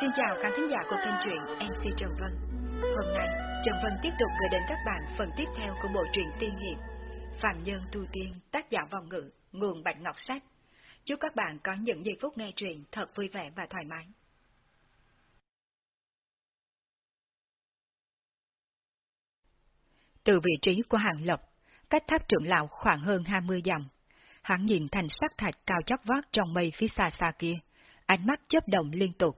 Xin chào khán thính giả của kênh truyện MC Trần Vân. Hôm nay, Trần Vân tiếp tục gửi đến các bạn phần tiếp theo của bộ truyện tiên hiệp Phạm Nhân Tu Tiên, tác giả vòng ngữ, nguồn Bạch Ngọc Sách. Chúc các bạn có những giây phút nghe truyện thật vui vẻ và thoải mái. Từ vị trí của hàng lộc, cách tháp trưởng lão khoảng hơn 20 dặm, hắn nhìn thành sắc thạch cao chót vót trong mây phía xa xa kia, ánh mắt chớp động liên tục.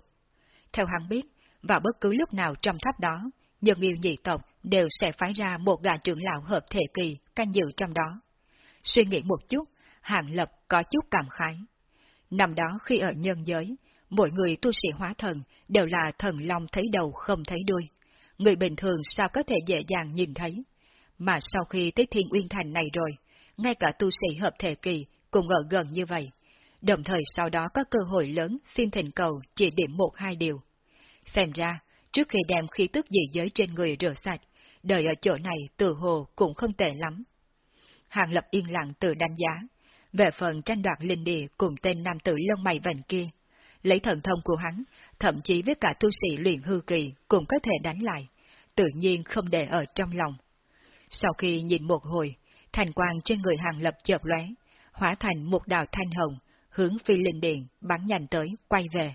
Theo hắn biết, vào bất cứ lúc nào trong tháp đó, nhân yêu nhị tộc đều sẽ phái ra một gã trưởng lão hợp thể kỳ canh dự trong đó. Suy nghĩ một chút, Hàng Lập có chút cảm khái. Năm đó khi ở nhân giới, mỗi người tu sĩ hóa thần đều là thần long thấy đầu không thấy đuôi. Người bình thường sao có thể dễ dàng nhìn thấy. Mà sau khi tới Thiên Uyên Thành này rồi, ngay cả tu sĩ hợp thể kỳ cũng ở gần như vậy. Đồng thời sau đó có cơ hội lớn xin thỉnh cầu chỉ điểm một hai điều. Xem ra, trước khi đem khí tức dị giới trên người rửa sạch, đời ở chỗ này từ hồ cũng không tệ lắm. Hàng Lập yên lặng tự đánh giá, về phần tranh đoạt linh địa cùng tên nam tử lông mày vành kia. Lấy thần thông của hắn, thậm chí với cả tu sĩ luyện hư kỳ cũng có thể đánh lại, tự nhiên không để ở trong lòng. Sau khi nhìn một hồi, thành quang trên người hàng lập chợt lóe, hóa thành một đào thanh hồng, hướng phi linh điện bắn nhanh tới, quay về.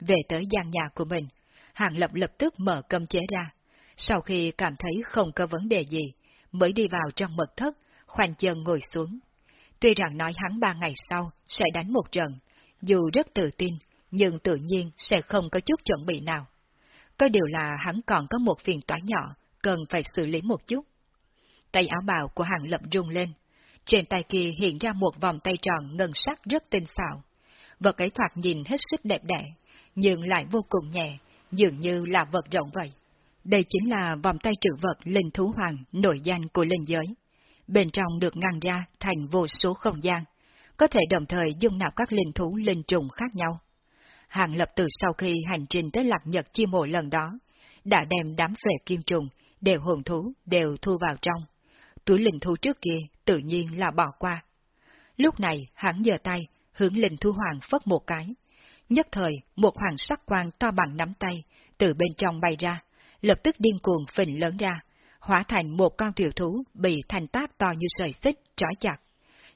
Về tới gian nhà của mình, hàng lập lập tức mở cơm chế ra. Sau khi cảm thấy không có vấn đề gì, mới đi vào trong mật thất, khoanh chân ngồi xuống. Tuy rằng nói hắn ba ngày sau sẽ đánh một trận, dù rất tự tin, nhưng tự nhiên sẽ không có chút chuẩn bị nào. Có điều là hắn còn có một phiền toái nhỏ, cần phải xử lý một chút. Tay áo bào của hàng lập rung lên. Trên tay kia hiện ra một vòng tay tròn ngân sắc rất tinh xảo. Vật ấy thoạt nhìn hết sức đẹp đẽ, nhưng lại vô cùng nhẹ, dường như là vật rộng vậy. Đây chính là vòng tay trữ vật linh thú hoàng nổi danh của linh giới. Bên trong được ngăn ra thành vô số không gian, có thể đồng thời dung nạp các linh thú linh trùng khác nhau. Hàng lập từ sau khi hành trình tới lạc nhật chi mộ lần đó, đã đem đám phệ kim trùng, đều hồn thú, đều thu vào trong. Túi linh thú trước kia tự nhiên là bỏ qua. Lúc này hắn giơ tay, hướng linh thú hoàng phất một cái. Nhất thời, một hoàng sắc quang to bằng nắm tay, từ bên trong bay ra, lập tức điên cuồng phình lớn ra, hóa thành một con tiểu thú bị thành tác to như sợi xích trói chặt.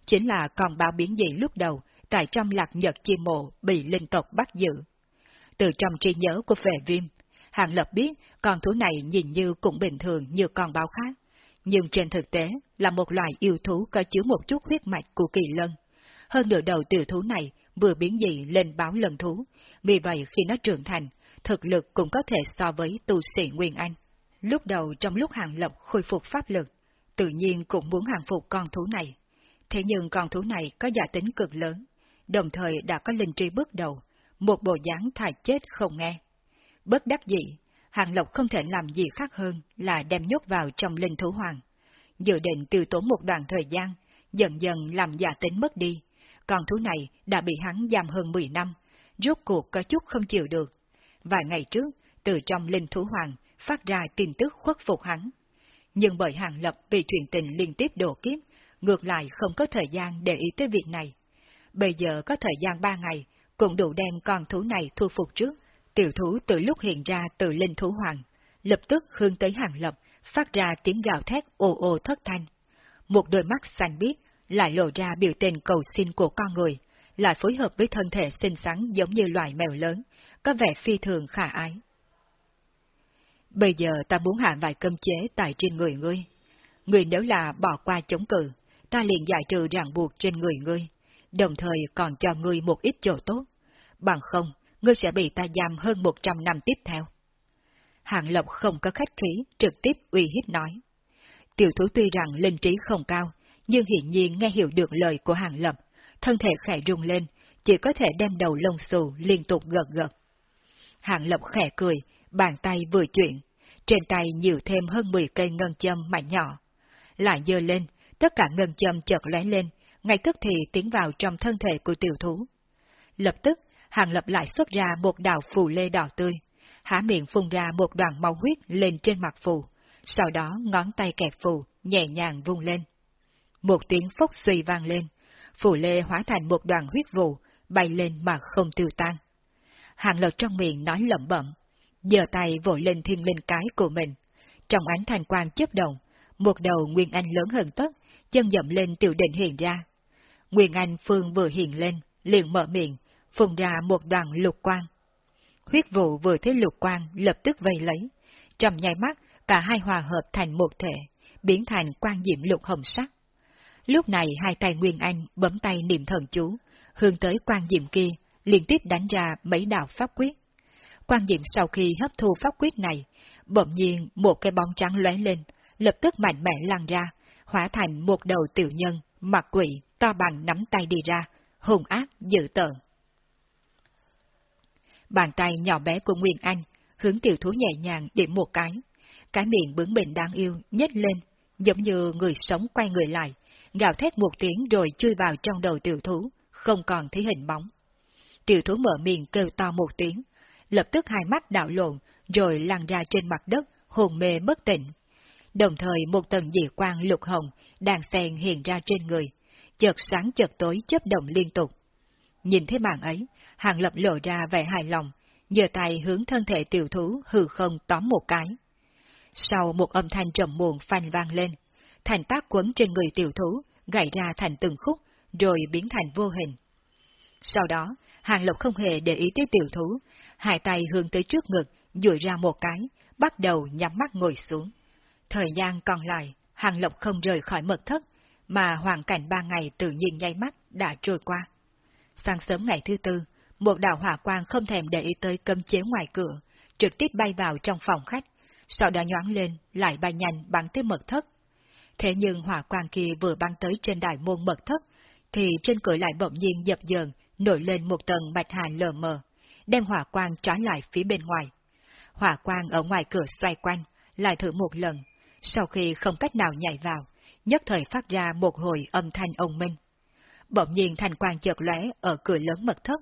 Chính là con báo biến dị lúc đầu, tại trong lạc nhật chi mộ bị linh tộc bắt giữ. Từ trong trí nhớ của vệ viêm, Hàng Lập biết con thú này nhìn như cũng bình thường như con báo khác, nhưng trên thực tế là một loài yêu thú có chứa một chút huyết mạch của kỳ lân. Hơn nửa đầu tiểu thú này vừa biến dị lên báo lần thú, vì vậy khi nó trưởng thành, thực lực cũng có thể so với tu sĩ Nguyên Anh. Lúc đầu trong lúc hàng lập khôi phục pháp lực, tự nhiên cũng muốn hàng phục con thú này. Thế nhưng con thú này có giả tính cực lớn, đồng thời đã có linh trí bước đầu, một bộ dáng thà chết không nghe. Bất đắc dĩ, Hàng Lộc không thể làm gì khác hơn là đem nhốt vào trong linh thú hoàng. Dự định tiêu tốn một đoạn thời gian, dần dần làm giả tính mất đi. Con thú này đã bị hắn giam hơn 10 năm, rốt cuộc có chút không chịu được. Vài ngày trước, từ trong linh thú hoàng phát ra tin tức khuất phục hắn. Nhưng bởi Hàng Lập bị chuyện tình liên tiếp đổ kiếp, ngược lại không có thời gian để ý tới việc này. Bây giờ có thời gian ba ngày, cũng đủ đem con thú này thu phục trước. Tiểu thú từ lúc hiện ra từ linh thú hoàng, lập tức hướng tới Hàng Lập, phát ra tiếng gào thét ồ ồ thất thanh. Một đôi mắt xanh biếc lại lộ ra biểu tình cầu xin của con người, lại phối hợp với thân thể xinh xắn giống như loài mèo lớn, có vẻ phi thường khả ái. Bây giờ ta muốn hạ vài cơm chế tại trên người ngươi. Ngươi nếu là bỏ qua chống cự, ta liền giải trừ ràng buộc trên người ngươi, đồng thời còn cho ngươi một ít chỗ tốt. Bằng không, ngươi sẽ bị ta giam hơn một trăm năm tiếp theo. Hàng lộc không có khách khí, trực tiếp uy hiếp nói. Tiểu thú tuy rằng linh trí không cao, nhưng hiển nhiên nghe hiểu được lời của Hàng Lập, thân thể khẽ rung lên, chỉ có thể đem đầu lông xù liên tục gật gật. Hàng Lập khẽ cười, bàn tay vừa chuyển, trên tay nhiều thêm hơn 10 cây ngân châm mảnh nhỏ. Lại dơ lên, tất cả ngân châm chợt lóe lên, ngay tức thì tiến vào trong thân thể của tiểu thú. Lập tức, Hàng Lập lại xuất ra một đạo phù lê đỏ tươi, há miệng phun ra một đoàn máu huyết lên trên mặt phù, sau đó ngón tay kẹp phù, nhẹ nhàng vung lên. Một tiếng phốc suy vang lên, phù lê hóa thành một đoàn huyết vụ, bay lên mà không tiêu tan. Hàng Lập trong miệng nói lẩm bẩm, giơ tay vội lên thiên linh cái của mình. Trong ánh thanh quang chớp động, một đầu Nguyên Anh lớn hơn tất, chân dậm lên tiểu định hiện ra. Nguyên Anh Phương vừa hiện lên, liền mở miệng, phùng ra một đoàn lục quang. Huyết vụ vừa thấy lục quang lập tức vây lấy. Trong nháy mắt, cả hai hòa hợp thành một thể, biến thành quang diệm lục hồng sắc. Lúc này hai tay Nguyên Anh bấm tay niệm thần chú, hướng tới quang diệm kia, liên tiếp đánh ra mấy đạo pháp quyết. Quang diệm sau khi hấp thu pháp quyết này, bỗng nhiên một cái bóng trắng lóe lên, lập tức mạnh mẽ lan ra, hóa thành một đầu tiểu nhân, mặt quỷ, to bằng nắm tay đi ra, hùng ác, dữ tợn. Bàn tay nhỏ bé của Nguyên Anh, hướng tiểu thú nhẹ nhàng điểm một cái. Cái miệng bướng bỉnh đáng yêu nhếch lên, giống như người sống quay người lại, gào thét một tiếng rồi chui vào trong đầu tiểu thú, không còn thấy hình bóng. Tiểu thú mở miệng kêu to một tiếng, lập tức hai mắt đảo lộn, rồi lăn ra trên mặt đất, hồn mê bất tỉnh. Đồng thời một tầng dị quang lục hồng đang xen hiện ra trên người, chợt sáng chợt tối chớp động liên tục. Nhìn thấy màn ấy, Hàng Lập lộ ra vẻ hài lòng, giơ tay hướng thân thể tiểu thú hư không tóm một cái. Sau một âm thanh trầm muộn phanh vang lên, thành tác quấn trên người tiểu thú, gãy ra thành từng khúc, rồi biến thành vô hình. Sau đó, Hàng Lộc không hề để ý tới tiểu thú, hai tay hướng tới trước ngực, duỗi ra một cái, bắt đầu nhắm mắt ngồi xuống. Thời gian còn lại, Hàng Lộc không rời khỏi mật thất, mà hoàn cảnh ba ngày tự nhiên nháy mắt đã trôi qua. Sáng sớm ngày thứ tư, một đạo hỏa quang không thèm để ý tới cấm chế ngoài cửa, trực tiếp bay vào trong phòng khách, sau đó nhoáng lên, lại bay nhanh bắn tới mật thất. Thế nhưng hỏa quang kia vừa bắn tới trên đại môn mật thất, thì trên cửa lại bỗng nhiên dập dờn, nổi lên một tầng bạch hà lờ mờ, đem hỏa quang trói lại phía bên ngoài. Hỏa quang ở ngoài cửa xoay quanh, lại thử một lần, sau khi không cách nào nhảy vào, nhất thời phát ra một hồi âm thanh ông minh. Bỗng nhiên thành quang chợt lóe ở cửa lớn mật thất,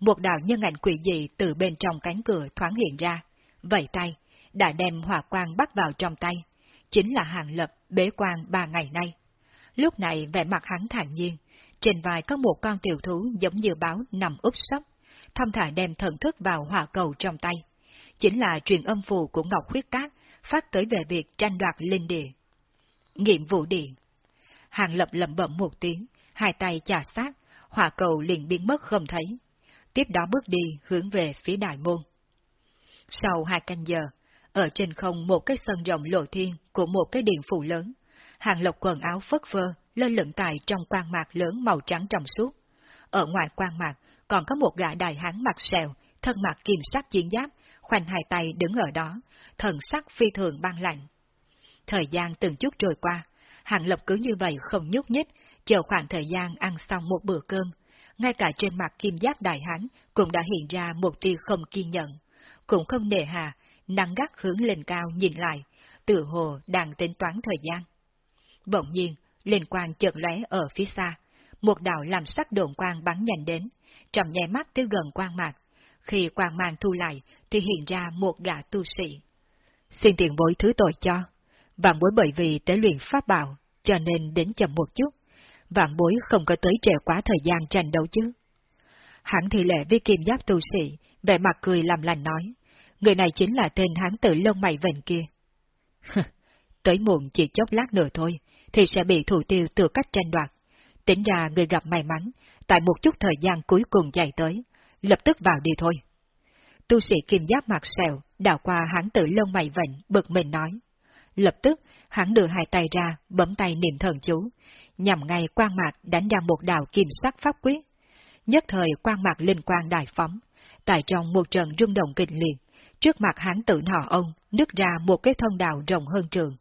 một đạo nhân ảnh quỷ dị từ bên trong cánh cửa thoáng hiện ra, vẫy tay, đã đem hỏa quang bắt vào trong tay, chính là hàng lập bế quan ba ngày nay. Lúc này vẻ mặt hắn thản nhiên, trên vai có một con tiểu thú giống như báo nằm úp sấp, thâm thả đem thần thức vào hỏa cầu trong tay. Chính là truyền âm phù của Ngọc Khuyết Cát, phát tới về việc tranh đoạt linh địa. Nghiệm vụ điện. Hàng lập lẩm bẩm một tiếng, hai tay chà sát, hỏa cầu liền biến mất không thấy. Tiếp đó bước đi hướng về phía đại môn. Sau hai canh giờ, ở trên không một cái sân rộng lộ thiên của một cái điện phủ lớn, hàng lộc quần áo phất phơ lên lửng tại trong quan mạc lớn màu trắng trong suốt. Ở ngoài quan mạc còn có một gã đại hán mặt sẹo, thân mặt kim sắc chiến giáp, khoanh hai tay đứng ở đó, thần sắc phi thường băng lạnh. Thời gian từng chút trôi qua, Hàng Lập cứ như vậy không nhúc nhích, chờ khoảng thời gian ăn xong một bữa cơm. Ngay cả trên mặt kim giáp đại hán cũng đã hiện ra một tia không kiên nhận. Cũng không nề hà, nắng gắt hướng lên cao nhìn lại, tự hồ đang tính toán thời gian. Bỗng nhiên, lên quang chợt lóe ở phía xa, một đạo làm sắc đồn quang bắn nhanh đến, trong nháy mắt tới gần quang mạc. Khi quang mang thu lại, thì hiện ra một gã tu sĩ. Xin tiền bối thứ tội cho. và bối bởi vì tế luyện pháp bảo, cho nên đến chậm một chút. Vạn bối không có tới trễ quá thời gian tranh đấu chứ. Hãng thì lệ với kim giáp tu sĩ, vẻ mặt cười làm lành nói. Người này chính là tên hán tử lông mày vệnh kia. tới muộn chỉ chốc lát nữa thôi, thì sẽ bị thủ tiêu từ cách tranh đoạt. Tính ra người gặp may mắn, tại một chút thời gian cuối cùng dài tới, lập tức vào đi thôi. Tu sĩ kim giáp mặt sẹo, đào qua hắn tử lông mày vệnh, bực mình nói. Lập tức, hắn đưa hai tay ra, bấm tay niệm thần chú, nhằm ngay quan mạc đánh ra một đạo kim sắc pháp quyết. Nhất thời quan mạc linh quang đại phóng, tại trong một trận rung động kịch liệt, trước mặt hắn tử nọ ông, nứt ra một cái thân đạo rộng hơn trường.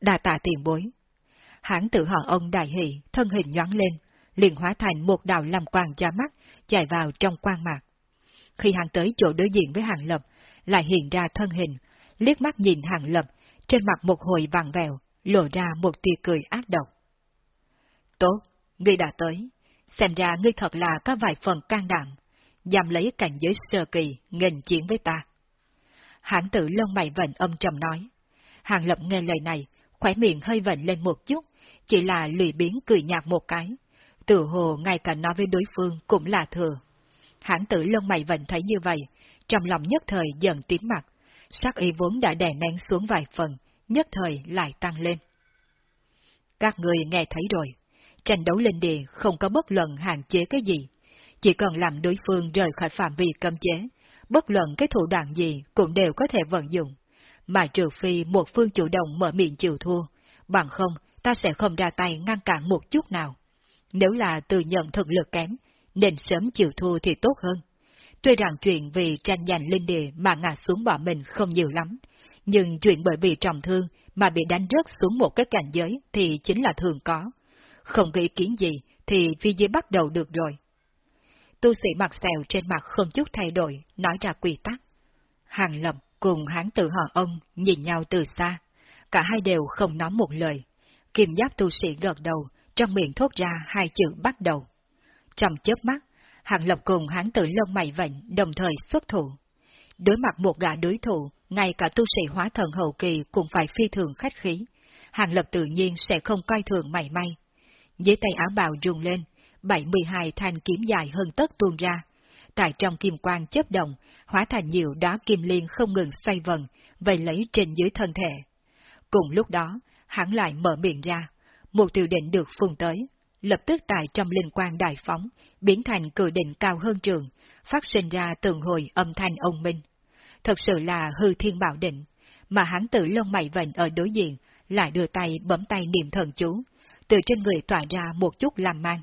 Đà tạ tiền bối. Hắn tự họ ông đại hỷ, thân hình nhoáng lên, liền hóa thành một đạo làm quang cho mắt, chạy vào trong quang mạc. Khi hắn tới chỗ đối diện với hàng lập, lại hiện ra thân hình, liếc mắt nhìn hàng lập, trên mặt một hồi vàng vèo, lộ ra một tia cười ác độc. Tốt, ngươi đã tới, xem ra ngươi thật là có vài phần can đảm, dám lấy cảnh giới sơ kỳ, nghênh chiến với ta. Hãng tử lông mày vệnh âm trầm nói. Hàng lập nghe lời này, khỏe miệng hơi vệnh lên một chút, chỉ là lười biến cười nhạt một cái. Tự hồ ngay cả nói với đối phương cũng là thừa. hãng tử lông mày vẫn thấy như vậy, trong lòng nhất thời dần tím mặt, sắc y vốn đã đè nén xuống vài phần, nhất thời lại tăng lên. Các người nghe thấy rồi, tranh đấu lên địa không có bất luận hạn chế cái gì, chỉ cần làm đối phương rời khỏi phạm vi cấm chế, bất luận cái thủ đoạn gì cũng đều có thể vận dụng, mà trừ phi một phương chủ động mở miệng chịu thua, bằng không ta sẽ không ra tay ngăn cản một chút nào. Nếu là tự nhận thực lực kém, nên sớm chịu thua thì tốt hơn. Tuy rằng chuyện vì tranh giành linh địa mà ngã xuống bỏ mình không nhiều lắm, nhưng chuyện bởi vì trọng thương mà bị đánh rớt xuống một cái cảnh giới thì chính là thường có. Không có ý kiến gì thì vi dưới bắt đầu được rồi. Tu sĩ mặt xèo trên mặt không chút thay đổi, nói ra quy tắc. Hàng lập cùng hán tự họ ông nhìn nhau từ xa, cả hai đều không nói một lời. Kim giáp tu sĩ gật đầu, trong miệng thốt ra hai chữ bắt đầu. Trong chớp mắt, Hàng Lập cùng hán tử lông mày vệnh đồng thời xuất thủ. Đối mặt một gã đối thủ, ngay cả tu sĩ hóa thần hậu kỳ cũng phải phi thường khách khí. Hàng Lập tự nhiên sẽ không coi thường mảy may. Dưới tay áo bào rung lên, 72 thanh kiếm dài hơn tất tuôn ra. Tại trong kim quang chớp động, hóa thành nhiều đá kim liên không ngừng xoay vần, vây lấy trên dưới thân thể. Cùng lúc đó, hắn lại mở miệng ra, một tiểu định được phun tới, lập tức tại trong linh quang đại phóng, biến thành cử định cao hơn trường, phát sinh ra từng hồi âm thanh ông minh. Thật sự là hư thiên bảo định, mà hắn tự lông mày vệnh ở đối diện, lại đưa tay bấm tay niệm thần chú, từ trên người tỏa ra một chút làm mang.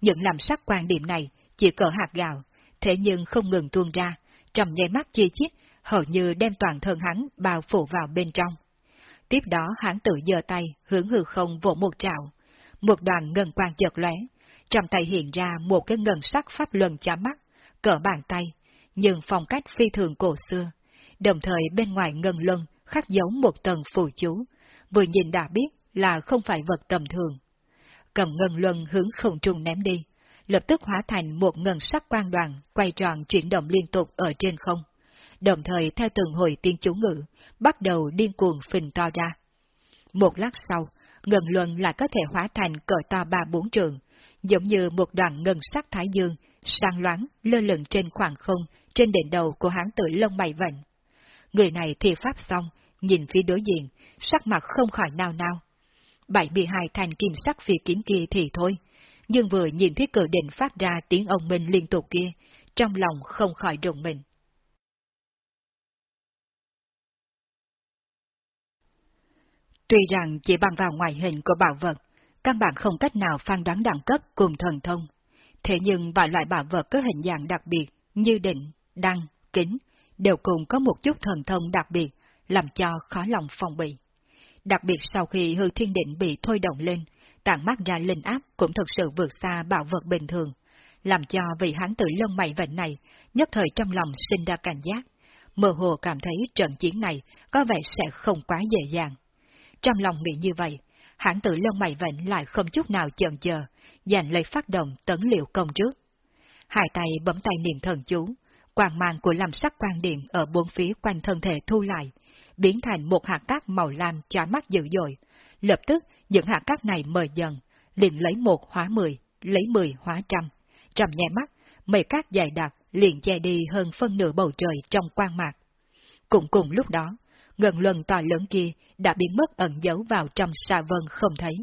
Những làm sắc quan điểm này chỉ cỡ hạt gạo, thế nhưng không ngừng tuôn ra, trong nháy mắt chi chít, hầu như đem toàn thân hắn bao phủ vào bên trong. Tiếp đó hắn tự giơ tay, hướng hư không vỗ một trạo. Một đoàn ngân quang chợt lóe, trong tay hiện ra một cái ngân sắc pháp luân chạm mắt, cỡ bàn tay, nhưng phong cách phi thường cổ xưa. Đồng thời bên ngoài ngân luân khắc dấu một tầng phù chú, vừa nhìn đã biết là không phải vật tầm thường. Cầm ngân luân hướng không trung ném đi, lập tức hóa thành một ngân sắc quang đoàn quay tròn chuyển động liên tục ở trên không đồng thời theo từng hồi tiên chú ngữ, bắt đầu điên cuồng phình to ra. Một lát sau, ngân luân lại có thể hóa thành cỡ to ba bốn trường, giống như một đoàn ngân sắc thái dương, sang loáng, lơ lửng trên khoảng không, trên đỉnh đầu của hán tử lông mày vệnh. Người này thì pháp xong, nhìn phía đối diện, sắc mặt không khỏi nao nao. 72 thành kim sắc phi kiếm kia thì thôi, nhưng vừa nhìn thấy cờ định phát ra tiếng ông minh liên tục kia, trong lòng không khỏi rùng mình. Tuy rằng chỉ bằng vào ngoại hình của bảo vật, căn bản không cách nào phán đoán đẳng cấp cùng thần thông. Thế nhưng vài loại bảo vật có hình dạng đặc biệt như định, đăng, kính, đều cùng có một chút thần thông đặc biệt, làm cho khó lòng phòng bị. Đặc biệt sau khi hư thiên định bị thôi động lên, tản mắt ra linh áp cũng thực sự vượt xa bảo vật bình thường, làm cho vị hán tử lông mày vệnh này nhất thời trong lòng sinh ra cảnh giác, mơ hồ cảm thấy trận chiến này có vẻ sẽ không quá dễ dàng. Trong lòng nghĩ như vậy, hãng tử lông mày vệnh lại không chút nào chần chờ, giành lấy phát động tấn liệu công trước. Hai tay bấm tay niệm thần chú, quang mang của làm sắc quan điện ở bốn phía quanh thân thể thu lại, biến thành một hạt cát màu lam chói mắt dữ dội. Lập tức, những hạt cát này mờ dần, liền lấy một hóa mười, lấy mười hóa trăm. Trầm nhẹ mắt, mây cát dài đặc liền che đi hơn phân nửa bầu trời trong quang mạc. Cũng cùng lúc đó, ngần luân to lớn kia đã biến mất ẩn giấu vào trong xà vân không thấy.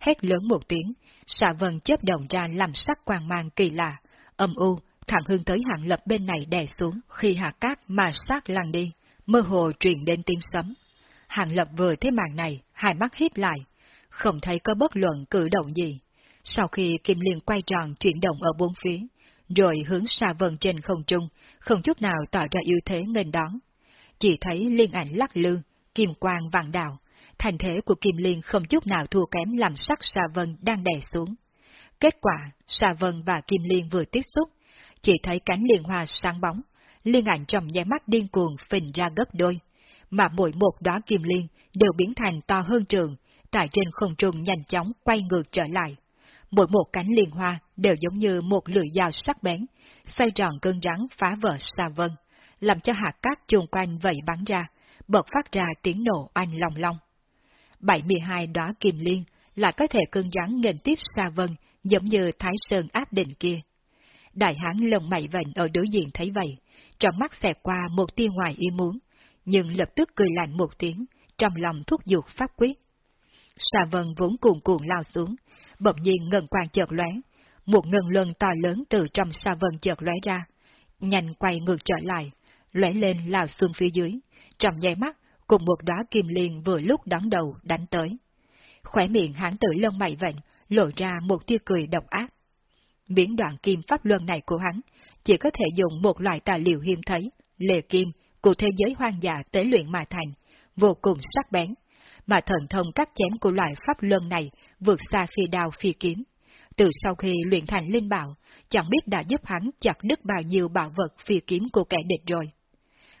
Hét lớn một tiếng, xà vân chớp động ra làm sắc quang mang kỳ lạ, âm u, thẳng hướng tới hạng lập bên này đè xuống khi hạ cát mà sát lăn đi, mơ hồ truyền đến tiếng sấm. Hàng lập vừa thấy màn này, hai mắt híp lại, không thấy có bất luận cử động gì. Sau khi kim liên quay tròn chuyển động ở bốn phía, rồi hướng xa vần trên không trung, không chút nào tỏ ra ưu thế nghênh đón, chỉ thấy liên ảnh lắc lư, kim quang vàng đào, thành thế của kim liên không chút nào thua kém làm sắc xa vân đang đè xuống. Kết quả, xa vân và kim liên vừa tiếp xúc, chỉ thấy cánh liên hoa sáng bóng, liên ảnh trong nháy mắt điên cuồng phình ra gấp đôi, mà mỗi một đóa kim liên đều biến thành to hơn trường, tại trên không trung nhanh chóng quay ngược trở lại. Mỗi một cánh liên hoa đều giống như một lưỡi dao sắc bén, xoay tròn cơn rắn phá vỡ xa vân, làm cho hạt cát chung quanh vẩy bắn ra, bật phát ra tiếng nổ anh long long. 72 đóa kim liên lại có thể cơn rắn nghênh tiếp xa vân, giống như Thái Sơn áp đỉnh kia. Đại hán lồng mày vệnh ở đối diện thấy vậy, trong mắt xẹt qua một tia ngoài ý muốn, nhưng lập tức cười lạnh một tiếng, trong lòng thúc giục pháp quyết. Sa vân vốn cuồn cuộn lao xuống, bỗng nhiên ngân quang chợt lóe, một ngân luân to lớn từ trong sa vân chợt lóe ra, nhanh quay ngược trở lại, lóe lên lao xuống phía dưới, trong nháy mắt cùng một đóa kim liên vừa lúc đón đầu đánh tới. Khỏe miệng hãng tử lông mày vệnh, lộ ra một tia cười độc ác. Biến đoạn kim pháp luân này của hắn, chỉ có thể dùng một loại tài liệu hiếm thấy, lề kim, của thế giới hoang dã tế luyện mà thành, vô cùng sắc bén, mà thần thông cắt chém của loại pháp luân này vượt xa phi đao phi kiếm. Từ sau khi luyện thành linh bảo, chẳng biết đã giúp hắn chặt đứt bao nhiêu bảo vật phi kiếm của kẻ địch rồi.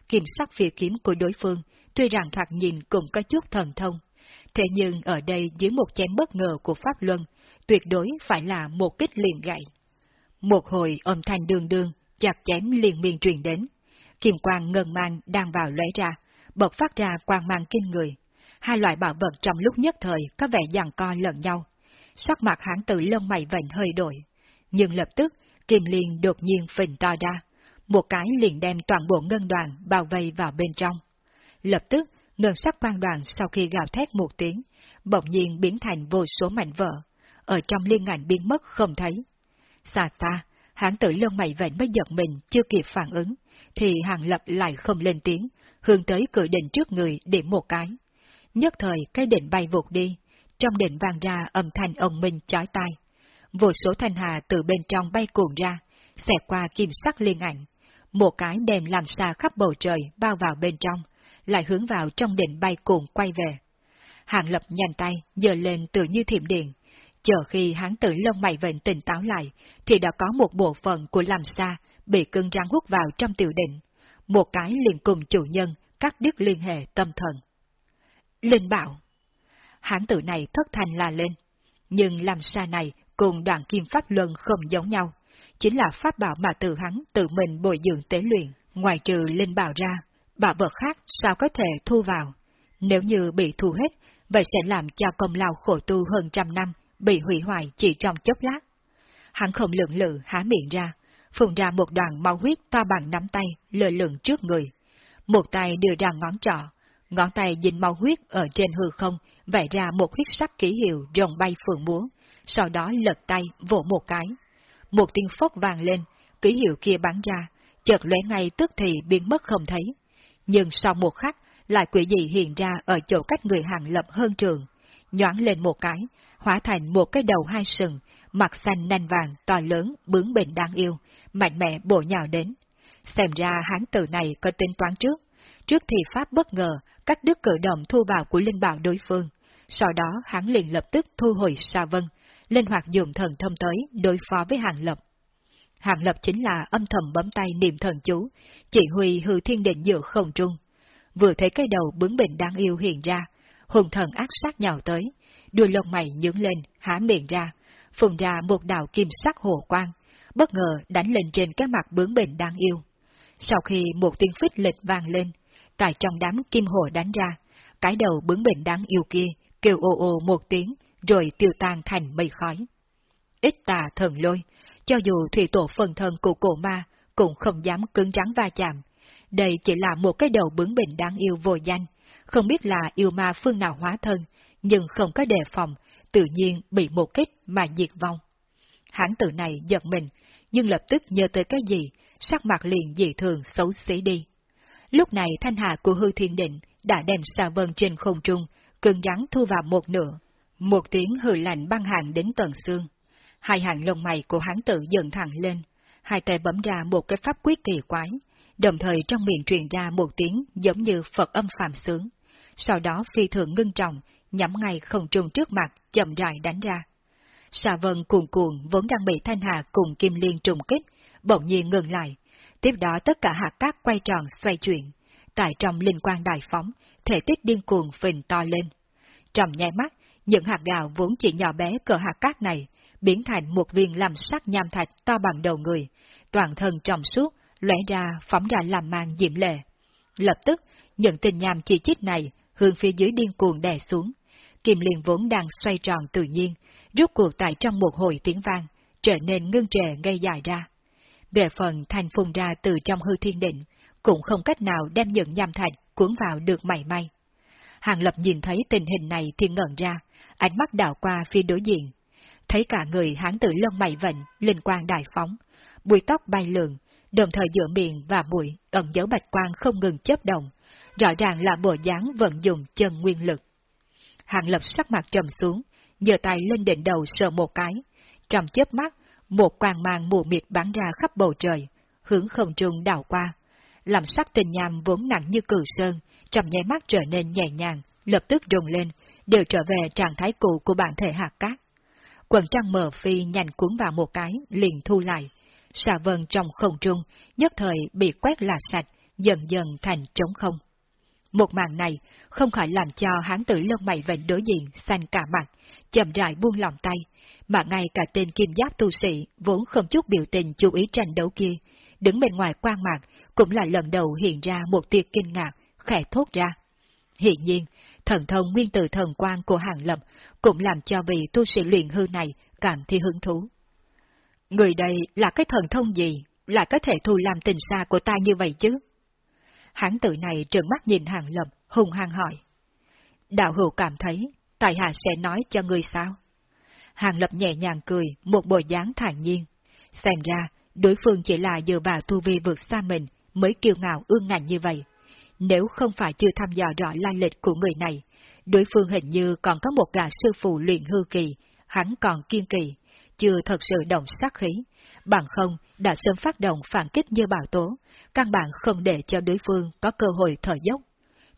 Kiểm sắc phi kiếm của đối phương, tuy rằng thoạt nhìn cũng có chút thần thông, thế nhưng ở đây dưới một chém bất ngờ của pháp luân, tuyệt đối phải là một kích liền gậy. Một hồi âm thanh đường đường, chặt chém liền miên truyền đến. Kim quang ngân mang đang vào lóe ra, bật phát ra quang mang kinh người. Hai loại bảo vật trong lúc nhất thời có vẻ giằng co lẫn nhau. Sắc mặt hãng tử lông mày vệnh hơi đổi. Nhưng lập tức, kim liền đột nhiên phình to ra. Một cái liền đem toàn bộ ngân đoàn bao vây vào bên trong. Lập tức, ngân sắc quang đoàn sau khi gào thét một tiếng, bỗng nhiên biến thành vô số mảnh vỡ, ở trong liên ngành biến mất không thấy. Xa xa, hãng tử lông mày vẫn mới giật mình chưa kịp phản ứng, thì hàng lập lại không lên tiếng, hướng tới cửa định trước người điểm một cái. Nhất thời cái định bay vụt đi, trong định vang ra âm thanh ông minh chói tai. Vô số thanh hà từ bên trong bay cuồng ra, xẹt qua kim sắc liên ảnh. Một cái đèn làm xa khắp bầu trời bao vào bên trong, lại hướng vào trong định bay cuồng quay về. Hàng lập nhanh tay, giờ lên tự như thiểm điện. Chờ khi hắn tự lông mày vệnh tỉnh táo lại, thì đã có một bộ phận của làm xa bị cưng răng hút vào trong tiểu định. Một cái liền cùng chủ nhân cắt đứt liên hệ tâm thần. Linh bảo Hán tử này thất thành là lên, nhưng làm xa này cùng đoạn kim pháp luân không giống nhau, chính là pháp bảo mà tự hắn tự mình bồi dưỡng tế luyện, ngoài trừ linh bảo ra, bảo vật khác sao có thể thu vào. Nếu như bị thu hết, vậy sẽ làm cho công lao khổ tu hơn trăm năm bị hủy hoại chỉ trong chốc lát. Hắn không lượng lự há miệng ra, phun ra một đoàn máu huyết to bằng nắm tay lơ lửng trước người. Một tay đưa ra ngón trỏ, ngón tay dính máu huyết ở trên hư không, vẽ ra một huyết sắc ký hiệu rồng bay phượng múa, sau đó lật tay vỗ một cái. Một tiếng phốc vàng lên, ký hiệu kia bắn ra, chợt lóe ngay tức thì biến mất không thấy. Nhưng sau một khắc, lại quỷ dị hiện ra ở chỗ cách người hàng lập hơn trường, nhoáng lên một cái, hóa thành một cái đầu hai sừng, mặt xanh nanh vàng to lớn, bướng bỉnh đáng yêu, mạnh mẽ bổ nhào đến. Xem ra hán tử này có tính toán trước. Trước thì Pháp bất ngờ, cắt đứt cử động thu vào của linh bảo đối phương. Sau đó hắn liền lập tức thu hồi sa vân, linh hoạt dùng thần thông tới đối phó với hàng lập. Hàng lập chính là âm thầm bấm tay niệm thần chú, chỉ huy hư thiên định giữa không trung. Vừa thấy cái đầu bướng bỉnh đáng yêu hiện ra, hùng thần ác sát nhào tới, đuôi lông mày nhướng lên, há miệng ra, phun ra một đạo kim sắc hồ quang, bất ngờ đánh lên trên cái mặt bướng bỉnh đáng yêu. Sau khi một tiếng phích lịch vang lên, tại trong đám kim hồ đánh ra, cái đầu bướng bỉnh đáng yêu kia kêu ô ô một tiếng, rồi tiêu tan thành mây khói. Ít tà thần lôi, cho dù thủy tổ phần thân của cổ ma cũng không dám cứng rắn va chạm. Đây chỉ là một cái đầu bướng bỉnh đáng yêu vô danh, không biết là yêu ma phương nào hóa thân, nhưng không có đề phòng, tự nhiên bị một kích mà diệt vong. Hãng tử này giật mình, nhưng lập tức nhớ tới cái gì, sắc mặt liền dị thường xấu xí đi. Lúc này thanh hạ của hư thiên định đã đem xa vân trên không trung, cưng rắn thu vào một nửa. Một tiếng hư lạnh băng hàng đến tận xương. Hai hàng lông mày của hán tử dần thẳng lên, hai tay bấm ra một cái pháp quyết kỳ quái, đồng thời trong miệng truyền ra một tiếng giống như Phật âm phạm sướng. Sau đó phi thường ngưng trọng, nhắm ngay không trung trước mặt, chậm rãi đánh ra. Xà vân cuồn cuộn vốn đang bị thanh hà cùng kim liên trùng kích, bỗng nhiên ngừng lại. Tiếp đó tất cả hạt cát quay tròn xoay chuyển. Tại trong linh quan đại phóng, thể tích điên cuồng phình to lên. Trong nháy mắt, những hạt gạo vốn chỉ nhỏ bé cỡ hạt cát này, biến thành một viên làm sắc nham thạch to bằng đầu người, toàn thân trong suốt, lóe ra phóng ra làm mang diễm lệ. Lập tức, những tình nham chỉ chít này hướng phía dưới điên cuồng đè xuống. Kim liền vốn đang xoay tròn tự nhiên, rút cuộc tại trong một hồi tiếng vang, trở nên ngưng trệ gây dài ra. Về phần thành phun ra từ trong hư thiên định, cũng không cách nào đem những nham thạch cuốn vào được mảy may. Hàng Lập nhìn thấy tình hình này thì ngẩn ra, ánh mắt đảo qua phía đối diện. Thấy cả người hán tử lông mày vệnh, linh quang đại phóng, bùi tóc bay lượn, đồng thời giữa miệng và mũi ẩn dấu bạch quang không ngừng chớp động, rõ ràng là bộ dáng vận dụng chân nguyên lực. Hàng Lập sắc mặt trầm xuống, giơ tay lên đỉnh đầu sờ một cái, trong chớp mắt, một quang mang mù mịt bắn ra khắp bầu trời, hướng không trung đảo qua. Làm sắc tình nham vốn nặng như cử sơn, trong nháy mắt trở nên nhẹ nhàng, lập tức rùng lên, đều trở về trạng thái cũ của bản thể hạt cát. Quần trăng mờ phi nhanh cuốn vào một cái, liền thu lại. Xà vân trong không trung, nhất thời bị quét là sạch, dần dần thành trống không. Một màn này không khỏi làm cho hán tử lông mày vệnh đối diện xanh cả mặt, chậm rãi buông lòng tay, mà ngay cả tên kim giáp tu sĩ vốn không chút biểu tình chú ý tranh đấu kia, đứng bên ngoài quan mạc cũng là lần đầu hiện ra một tia kinh ngạc, khẽ thốt ra. Hiện nhiên, thần thông nguyên tử thần quan của hàng lập cũng làm cho vị tu sĩ luyện hư này cảm thấy hứng thú. Người đây là cái thần thông gì, lại có thể thu làm tình xa của ta như vậy chứ? Hán tử này trợn mắt nhìn hàng lập, hùng hăng hỏi. Đạo hữu cảm thấy, tài hạ sẽ nói cho người sao? Hàng lập nhẹ nhàng cười, một bộ dáng thản nhiên. Xem ra, đối phương chỉ là dựa vào tu vi vượt xa mình, mới kiêu ngạo ương ngạnh như vậy. Nếu không phải chưa thăm dò rõ lai lịch của người này, đối phương hình như còn có một gã sư phụ luyện hư kỳ, hắn còn kiên kỳ, chưa thật sự động sát khí, bằng không đã sớm phát động phản kích như bảo tố, căn bản không để cho đối phương có cơ hội thở dốc.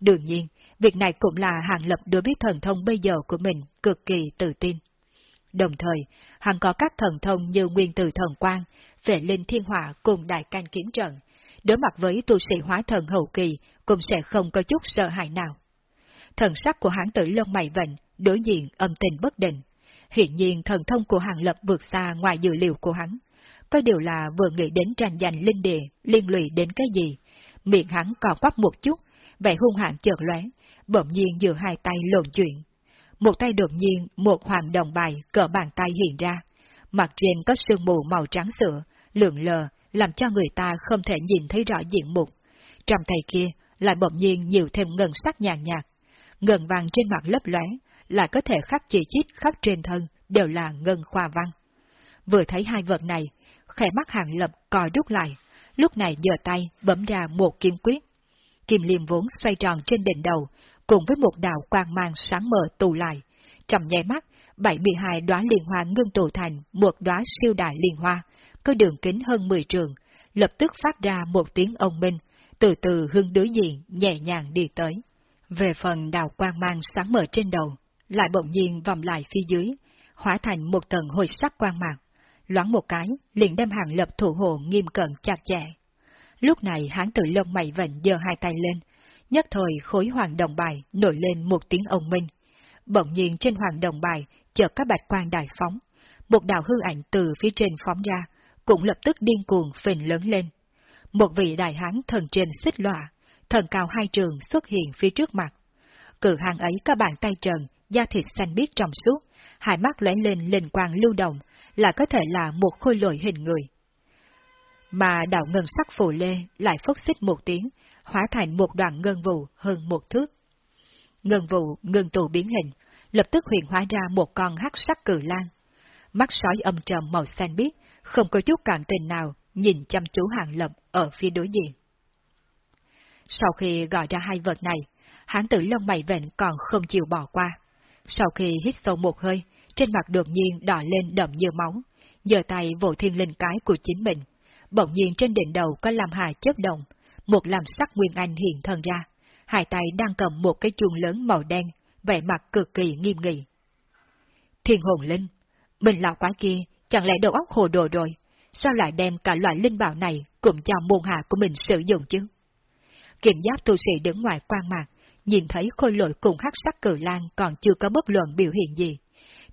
Đương nhiên, việc này cũng là hàng lập đối với thần thông bây giờ của mình cực kỳ tự tin. Đồng thời, hắn có các thần thông như nguyên tử thần quang, vệ linh thiên hỏa cùng đại canh kiếm trận, đối mặt với tu sĩ hóa thần hậu kỳ cũng sẽ không có chút sợ hãi nào. Thần sắc của hãng tử lông mày vệnh, đối diện âm tình bất định. Hiện nhiên thần thông của hàng lập vượt xa ngoài dự liệu của hắn. Có điều là vừa nghĩ đến tranh giành linh địa, liên lụy đến cái gì. Miệng hắn còn quắp một chút, vẻ hung hãn chợt lóe, bỗng nhiên giữa hai tay lộn chuyện. Một tay đột nhiên, một hoàng đồng bài cỡ bàn tay hiện ra. Mặt trên có sương mù màu trắng sữa, lượng lờ, làm cho người ta không thể nhìn thấy rõ diện mục. Trong tay kia, lại bỗng nhiên nhiều thêm ngân sắc nhàn nhạt. Ngân vàng trên mặt lấp lóe, lại có thể khắc chỉ chít khắp trên thân, đều là ngân khoa văn. Vừa thấy hai vật này, khẽ mắt hàng lập còi rút lại, lúc này giơ tay bấm ra một kim quyết. Kim liêm vốn xoay tròn trên đỉnh đầu, cùng với một đạo quang mang sáng mờ tù lại. Trong nháy mắt, 72 đóa liên hoa ngưng tụ thành một đóa siêu đại liên hoa, có đường kính hơn 10 trường, lập tức phát ra một tiếng ông minh, từ từ hướng đối diện, nhẹ nhàng đi tới. Về phần đào quang mang sáng mờ trên đầu, lại bỗng nhiên vòng lại phía dưới, hóa thành một tầng hồi sắc quang mạng. Loáng một cái, liền đem hàng lập thủ hộ nghiêm cẩn chặt chẽ. Lúc này hán tử lông mày vẫn giơ hai tay lên, nhất thời khối hoàng đồng bài nổi lên một tiếng ông minh. Bỗng nhiên trên hoàng đồng bài chợt các bạch quang đại phóng, một đạo hư ảnh từ phía trên phóng ra, cũng lập tức điên cuồng phình lớn lên. Một vị đại hán thần trên xích lọa, thần cao hai trường xuất hiện phía trước mặt. Cử hàng ấy các bàn tay trần, da thịt xanh biếc trong suốt, hai mắt lóe lên lên quang lưu động, là có thể là một khôi lội hình người. Mà đạo ngân sắc phù lê lại phốc xích một tiếng, hóa thành một đoạn ngân vụ hơn một thước. Ngân vụ ngân tù biến hình, lập tức huyền hóa ra một con hắc sắc cử lan. Mắt sói âm trầm màu xanh biếc, không có chút cảm tình nào, nhìn chăm chú hàng lập ở phía đối diện. Sau khi gọi ra hai vật này, hán tử lông mày vệnh còn không chịu bỏ qua. Sau khi hít sâu một hơi, trên mặt đột nhiên đỏ lên đậm như máu, giơ tay vỗ thiên linh cái của chính mình. Bỗng nhiên trên đỉnh đầu có làm hài chớp động, một làm sắc nguyên anh hiện thân ra. Hai tay đang cầm một cái chuông lớn màu đen, vẻ mặt cực kỳ nghiêm nghị. Thiên hồn linh, mình lão quái kia chẳng lẽ đầu óc hồ đồ rồi, sao lại đem cả loại linh bảo này cùng cho môn hạ của mình sử dụng chứ? Kiểm giáp tu sĩ đứng ngoài quan mạc, nhìn thấy khôi lội cùng hắc sắc cử lan còn chưa có bất luận biểu hiện gì.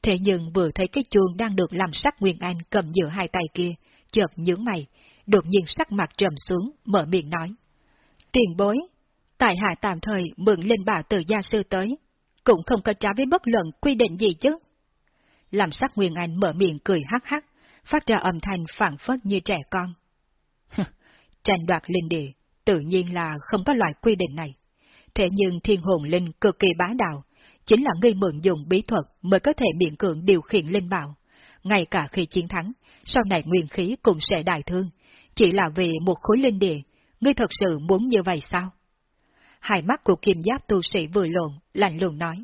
Thế nhưng vừa thấy cái chuông đang được làm sắc Nguyên Anh cầm giữa hai tay kia, chợt nhướng mày, đột nhiên sắc mặt trầm xuống, mở miệng nói. Tiền bối, tại hạ tạm thời mượn linh bảo từ gia sư tới, cũng không có trả với bất luận quy định gì chứ. Làm sắc Nguyên Anh mở miệng cười hắc hắc, phát ra âm thanh phản phất như trẻ con. tranh đoạt linh địa, tự nhiên là không có loại quy định này. Thế nhưng thiên hồn linh cực kỳ bá đạo, chính là ngươi mượn dùng bí thuật mới có thể miễn cưỡng điều khiển linh bảo. Ngay cả khi chiến thắng, sau này nguyên khí cũng sẽ đại thương. Chỉ là vì một khối linh địa, ngươi thật sự muốn như vậy sao? Hai mắt của kim giáp tu sĩ vừa lộn, lạnh lùng nói.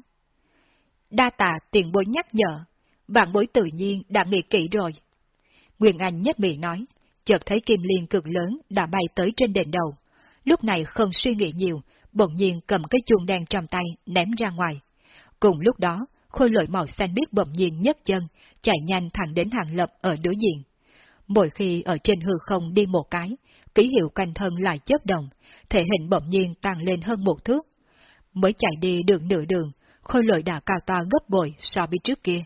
Đa tà tiền bối nhắc nhở, vạn bối tự nhiên đã nghĩ kỹ rồi. Nguyên Anh nhất miệng nói, chợt thấy kim liên cực lớn đã bay tới trên đền đầu. Lúc này không suy nghĩ nhiều, bỗng nhiên cầm cái chuông đen trong tay ném ra ngoài. Cùng lúc đó, khôi lội màu xanh biếc bỗng nhiên nhấc chân, chạy nhanh thẳng đến hàng lập ở đối diện. Mỗi khi ở trên hư không đi một cái, ký hiệu canh thân lại chớp động, thể hình bỗng nhiên tăng lên hơn một thước. Mới chạy đi được nửa đường, khôi lội đã cao to gấp bội so với trước kia.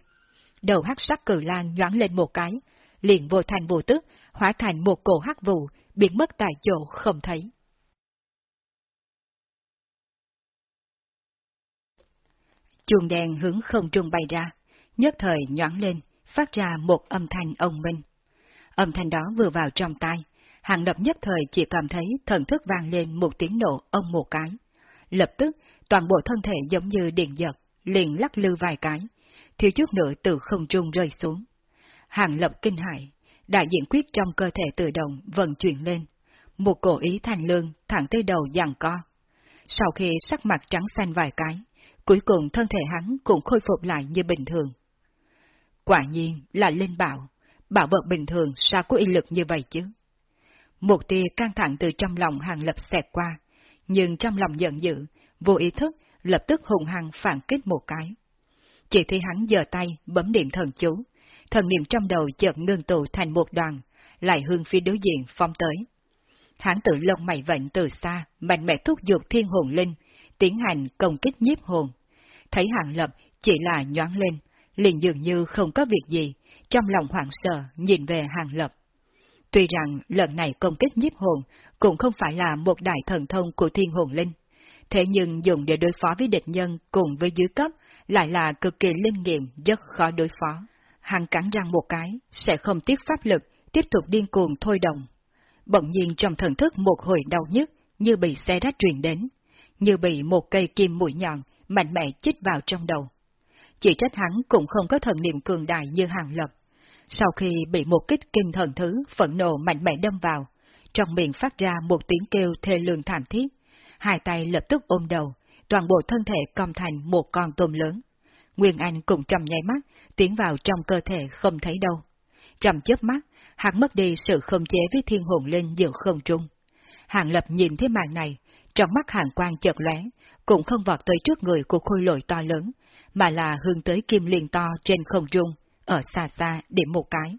Đầu hắc sắc cử lan nhoáng lên một cái, liền vô thành vô tức, hóa thành một cổ hắc vụ, biến mất tại chỗ không thấy. Chuồng đèn hướng không trung bay ra, nhất thời nhoáng lên, phát ra một âm thanh ông minh. Âm thanh đó vừa vào trong tai, hàng lập nhất thời chỉ cảm thấy thần thức vang lên một tiếng nổ ông một cái. Lập tức, toàn bộ thân thể giống như điện giật, liền lắc lư vài cái, thiếu chút nữa từ không trung rơi xuống. Hàng lập kinh hại, đại diện quyết trong cơ thể tự động vận chuyển lên, một cổ ý thành lương thẳng tới đầu dằn co. Sau khi sắc mặt trắng xanh vài cái, cuối cùng thân thể hắn cũng khôi phục lại như bình thường. Quả nhiên là linh bảo, bảo vật bình thường sao có uy lực như vậy chứ? Một tia căng thẳng từ trong lòng hàng lập xẹt qua, nhưng trong lòng giận dữ, vô ý thức, lập tức hùng hăng phản kích một cái. Chỉ thấy hắn giơ tay bấm niệm thần chú, thần niệm trong đầu chợt ngưng tụ thành một đoàn, lại hướng phía đối diện phong tới. Hắn tự lông mày vệnh từ xa, mạnh mẽ thúc giục thiên hồn linh, tiến hành công kích nhiếp hồn. Thấy hàng lập chỉ là nhoáng lên, liền dường như không có việc gì, trong lòng hoảng sợ nhìn về hàng lập. Tuy rằng lần này công kích nhiếp hồn cũng không phải là một đại thần thông của thiên hồn linh, thế nhưng dùng để đối phó với địch nhân cùng với dưới cấp lại là cực kỳ linh nghiệm, rất khó đối phó. Hắn cắn răng một cái, sẽ không tiếc pháp lực, tiếp tục điên cuồng thôi động. Bỗng nhiên trong thần thức một hồi đau nhức, như bị xe rách truyền đến, như bị một cây kim mũi nhọn, mạnh mẽ chích vào trong đầu. Chỉ trách hắn cũng không có thần niệm cường đại như hàng lập. Sau khi bị một kích kinh thần thứ phẫn nộ mạnh mẽ đâm vào, trong miệng phát ra một tiếng kêu thê lương thảm thiết, hai tay lập tức ôm đầu, toàn bộ thân thể cong thành một con tôm lớn. Nguyên Anh cũng trầm nháy mắt, tiến vào trong cơ thể không thấy đâu. Trầm chớp mắt, hắn mất đi sự không chế với thiên hồn linh giữa không trung. Hàng lập nhìn thấy màn này, trong mắt hàng quang chợt lóe, cũng không vọt tới trước người của khôi lội to lớn, mà là hướng tới kim liên to trên không trung, ở xa xa điểm một cái.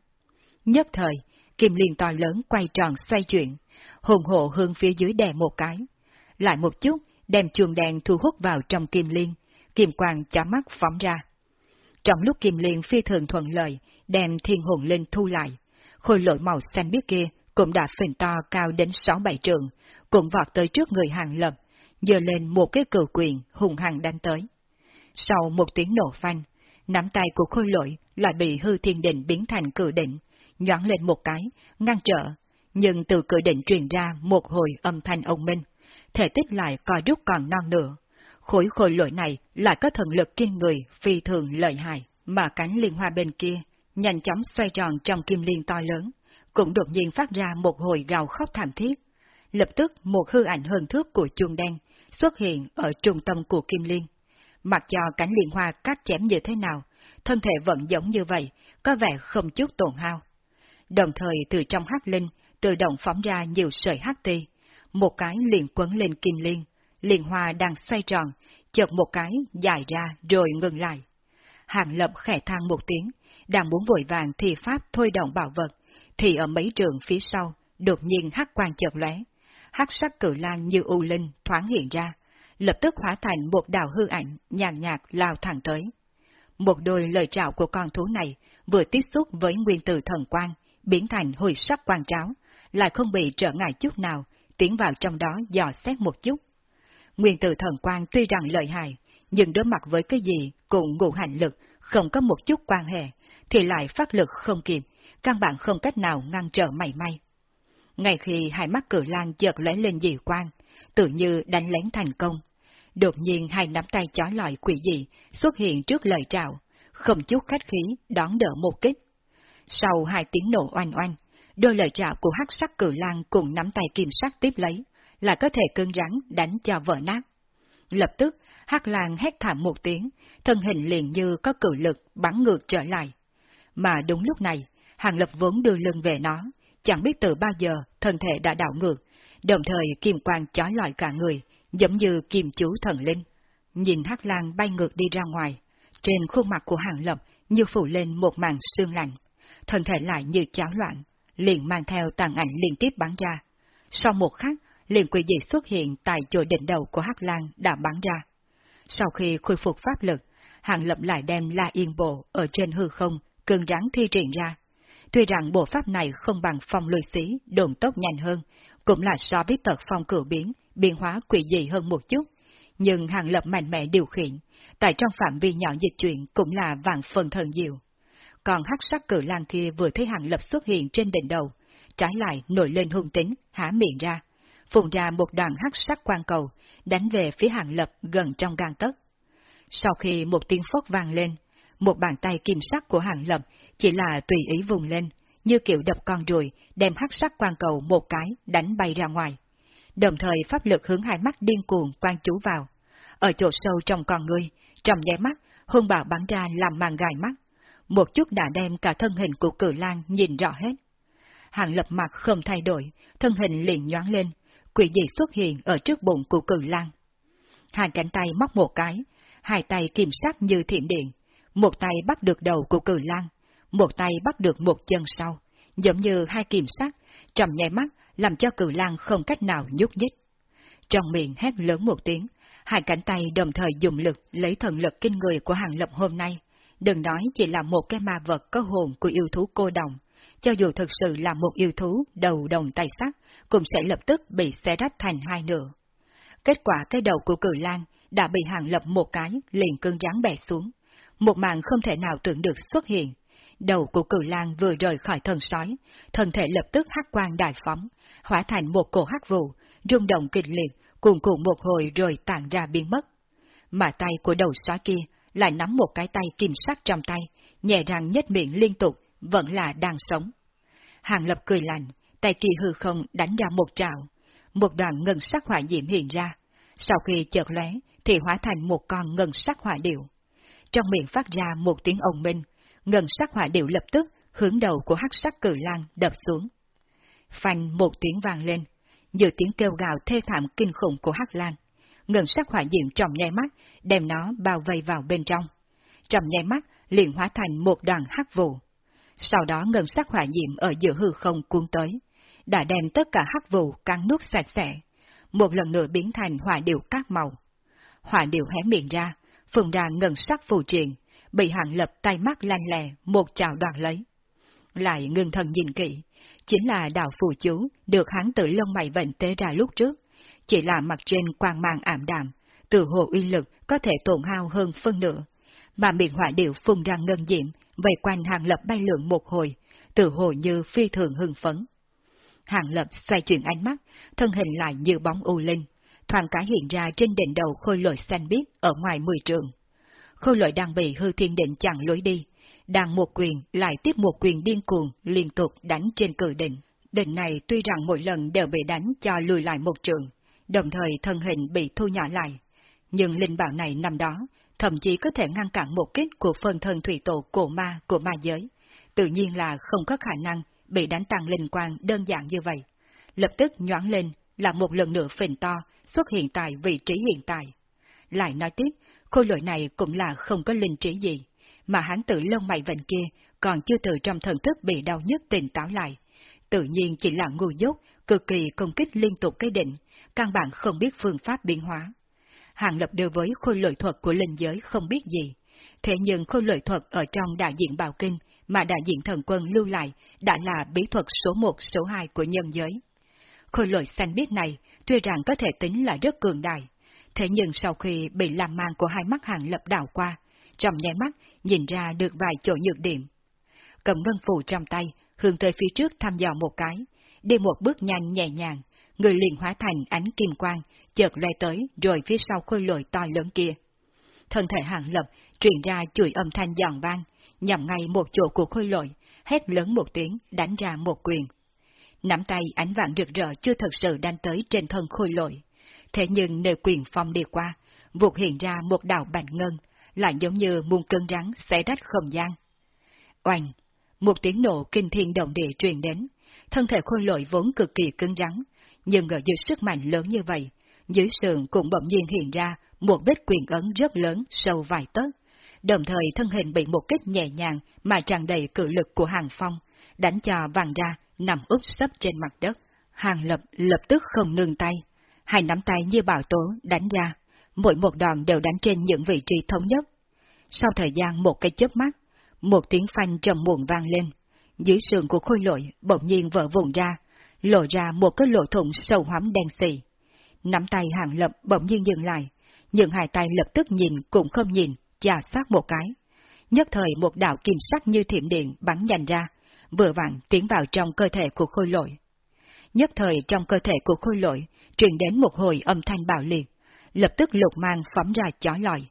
Nhất thời, kim liên to lớn quay tròn xoay chuyển, hồn hộ hướng phía dưới đè một cái. Lại một chút, đem chuồng đèn thu hút vào trong kim liên, kim quang chó mắt phóng ra. Trong lúc kim liên phi thường thuận lợi, đem thiên hồn linh thu lại, khôi lội màu xanh biếc kia cũng đã phình to cao đến 6-7 trường, cũng vọt tới trước người hàng lập, dơ lên một cái cử quyền hùng hằng đánh tới. Sau một tiếng nổ phanh, nắm tay của khôi lội lại bị hư thiên định biến thành cử định, nhoáng lên một cái, ngăn trở, nhưng từ cử định truyền ra một hồi âm thanh ông minh, thể tích lại co rút còn non nữa. Khối khôi lội này lại có thần lực kiên người phi thường lợi hại, mà cánh liên hoa bên kia, nhanh chóng xoay tròn trong kim liên to lớn, cũng đột nhiên phát ra một hồi gào khóc thảm thiết. Lập tức một hư ảnh hơn thước của chuông đen xuất hiện ở trung tâm của kim liên. Mặc cho cánh liên hoa cắt chém như thế nào, thân thể vẫn giống như vậy, có vẻ không chút tổn hao. Đồng thời từ trong hắc linh tự động phóng ra nhiều sợi hắc ti, một cái liền quấn lên kim liên, liên hoa đang xoay tròn, chợt một cái dài ra rồi ngừng lại. Hàng lập khẽ thang một tiếng, đang muốn vội vàng thì pháp thôi động bảo vật, thì ở mấy trường phía sau, đột nhiên hắc quang chợt lóe, hắc sắc cử lan như u linh thoáng hiện ra, lập tức hóa thành một đạo hư ảnh nhàn nhạt lao thẳng tới. Một đôi lời trảo của con thú này vừa tiếp xúc với nguyên tử thần quang, biến thành hồi sắc quang tráo, lại không bị trở ngại chút nào, tiến vào trong đó dò xét một chút. Nguyên tử thần quang tuy rằng lợi hại, nhưng đối mặt với cái gì cũng ngụ hành lực không có một chút quan hệ, thì lại phát lực không kịp, căn bản không cách nào ngăn trở mảy may. Ngay khi hai mắt cử lang chợt lóe lên dị quang, tự như đánh lén thành công. Đột nhiên hai nắm tay chói lọi quỷ dị xuất hiện trước lời trào, không chút khách khí đón đỡ một kích. Sau hai tiếng nổ oanh oanh, đôi lời trào của hắc sắc cử lang cùng nắm tay kim sắc tiếp lấy, là có thể cơn rắn đánh cho vỡ nát. Lập tức, hắc lang hét thảm một tiếng, thân hình liền như có cử lực bắn ngược trở lại. Mà đúng lúc này, hàng lập vốn đưa lưng về nó, chẳng biết từ bao giờ thân thể đã đảo ngược, đồng thời kim quang chói lọi cả người, giống như kim chú thần linh. Nhìn hắc lang bay ngược đi ra ngoài, trên khuôn mặt của hàng lập như phủ lên một màn sương lạnh, thân thể lại như cháo loạn, liền mang theo tàn ảnh liên tiếp bắn ra. Sau một khắc, liền quỷ dị xuất hiện tại chỗ đỉnh đầu của Hắc Lan đã bắn ra. Sau khi khôi phục pháp lực, Hàng Lập lại đem La Yên Bộ ở trên hư không, cường rắn thi triển ra. Tuy rằng bộ pháp này không bằng phong lôi xí, đồn tốc nhanh hơn, cũng là so với tật phong cửu biến, biến hóa quỷ dị hơn một chút, nhưng Hàng Lập mạnh mẽ điều khiển, tại trong phạm vi nhỏ dịch chuyển cũng là vạn phần thần diệu. Còn hắc sắc cử lang kia vừa thấy Hàng Lập xuất hiện trên đỉnh đầu, trái lại nổi lên hung tính, há miệng ra, phun ra một đoàn hắc sắc quan cầu, đánh về phía Hàng Lập gần trong gang tấc. Sau khi một tiếng phốc vang lên, một bàn tay kim sắc của Hàng Lập chỉ là tùy ý vùng lên, như kiểu đập con ruồi, đem hắc sắc quan cầu một cái đánh bay ra ngoài. Đồng thời pháp lực hướng hai mắt điên cuồng quan chú vào. Ở chỗ sâu trong con người trong nháy mắt, hung bạo bắn ra làm màn gài mắt. Một chút đã đem cả thân hình của cử lang nhìn rõ hết. Hàng lập mặt không thay đổi, thân hình liền nhoáng lên, quỷ dị xuất hiện ở trước bụng của cử lang. Hai cánh tay móc một cái, hai tay kiểm sát như thiểm điện, một tay bắt được đầu của cử lang, một tay bắt được một chân sau, giống như hai kiểm sát, trầm nhảy mắt làm cho cử lang không cách nào nhúc nhích. Trong miệng hét lớn một tiếng, hai cánh tay đồng thời dùng lực lấy thần lực kinh người của hàng lập hôm nay. Đừng nói chỉ là một cái ma vật có hồn của yêu thú cô đồng, cho dù thực sự là một yêu thú đầu đồng tay sắc, cũng sẽ lập tức bị xé rách thành hai nửa. Kết quả cái đầu của cử lang đã bị hàng lập một cái liền cưng rắn bè xuống. Một màn không thể nào tưởng được xuất hiện. Đầu của cử lang vừa rời khỏi thân sói, thân thể lập tức hắc quang đại phóng, hóa thành một cổ hắc vụ, rung động kịch liệt, cuồn cuộn một hồi rồi tàn ra biến mất. Mà tay của đầu sói kia lại nắm một cái tay kim sắc trong tay, nhẹ răng nhếch miệng liên tục, vẫn là đang sống. Hàng lập cười lạnh, tay kỳ hư không đánh ra một trào, một đoàn ngân sắc hỏa diễm hiện ra, sau khi chợt lóe thì hóa thành một con ngân sắc hỏa điệu. Trong miệng phát ra một tiếng ồn minh, ngân sắc hỏa điệu lập tức hướng đầu của hắc sắc cử lang đập xuống. Phanh một tiếng vang lên, nhiều tiếng kêu gào thê thảm kinh khủng của hắc lang. Ngân sắc hỏa diệm trong nháy mắt, đem nó bao vây vào bên trong. Trong nháy mắt, liền hóa thành một đoàn hắc vụ. Sau đó ngân sắc hỏa diệm ở giữa hư không cuốn tới, đã đem tất cả hắc vụ cắn nuốt sạch sẽ, một lần nữa biến thành hỏa điệu các màu. Hỏa điệu hé miệng ra, Phượng Đàn ngân sắc phù truyền, bị hạng lập tay mắt lanh lè, một trào đoạt lấy. Lại ngưng thần nhìn kỹ, chính là đạo phù chú được hắn tự lông mày vệnh tế ra lúc trước, chỉ là mặt trên quang mang ảm đạm, từ hồ uy lực có thể tổn hao hơn phân nửa, mà miệng hỏa điệu phun ra ngân diệm, vây quanh hàng lập bay lượn một hồi, từ hồ như phi thường hưng phấn. Hàng lập xoay chuyển ánh mắt, thân hình lại như bóng u linh, thoáng cả hiện ra trên đỉnh đầu khôi lội xanh biếc ở ngoài mười trường. Khôi lội đang bị hư thiên định chặn lối đi, đang một quyền lại tiếp một quyền điên cuồng liên tục đánh trên cử đỉnh. Đỉnh này tuy rằng mỗi lần đều bị đánh cho lùi lại một trường, đồng thời thân hình bị thu nhỏ lại. Nhưng linh bảo này năm đó, thậm chí có thể ngăn cản một kích của phân thân thủy tổ cổ ma của ma giới. Tự nhiên là không có khả năng bị đánh tăng linh quang đơn giản như vậy. Lập tức nhoáng lên là một lần nữa phình to xuất hiện tại vị trí hiện tại. Lại nói tiếp, khôi lỗi này cũng là không có linh trí gì, mà hắn tự lông mày vệnh kia còn chưa từ trong thần thức bị đau nhất tỉnh táo lại. Tự nhiên chỉ là ngu dốt, cực kỳ công kích liên tục cái định, căn bản không biết phương pháp biến hóa. Hàng lập đối với khôi lội thuật của linh giới không biết gì, thế nhưng khôi lội thuật ở trong đại diện bào kinh mà đại diện thần quân lưu lại đã là bí thuật số 1 số 2 của nhân giới. Khôi lội xanh biết này tuy rằng có thể tính là rất cường đại, thế nhưng sau khi bị làm mang của hai mắt hàng lập đảo qua, trong nháy mắt nhìn ra được vài chỗ nhược điểm. Cầm ngân phù trong tay, hướng tới phía trước thăm dò một cái, đi một bước nhanh nhẹ nhàng, người liền hóa thành ánh kim quang, chợt lóe tới rồi phía sau khôi lội to lớn kia. Thân thể hàng lập truyền ra chuỗi âm thanh giòn vang, nhằm ngay một chỗ của khôi lội, hét lớn một tiếng, đánh ra một quyền. Nắm tay ánh vàng rực rỡ chưa thật sự đánh tới trên thân khôi lội. Thế nhưng nơi quyền phong đi qua, vụt hiện ra một đạo bạch ngân, lại giống như muôn cơn rắn xé rách không gian. Oanh! Một tiếng nổ kinh thiên động địa truyền đến, thân thể khôi lội vốn cực kỳ cứng rắn, nhưng ở dưới sức mạnh lớn như vậy, dưới sườn cũng bỗng nhiên hiện ra một vết quyền ấn rất lớn sâu vài tấc, đồng thời thân hình bị một kích nhẹ nhàng mà tràn đầy cự lực của hàng phong, đánh cho vàng ra, nằm úp sấp trên mặt đất. Hàng lập lập tức không nương tay, hai nắm tay như bảo tố đánh ra, mỗi một đòn đều đánh trên những vị trí thống nhất. Sau thời gian một cái chớp mắt, một tiếng phanh trầm muộn vang lên, dưới sườn của khôi lội bỗng nhiên vỡ vụn ra, lộ ra một cái lỗ thủng sâu hoắm đen xì. Nắm tay hàng lập bỗng nhiên dừng lại, nhưng hai tay lập tức nhìn cũng không nhìn, chà sát một cái. Nhất thời một đạo kim sắc như thiểm điện bắn nhanh ra, vừa vặn tiến vào trong cơ thể của khôi lội. Nhất thời trong cơ thể của khôi lội truyền đến một hồi âm thanh bạo liệt, lập tức lục mang phóng ra chó lòi.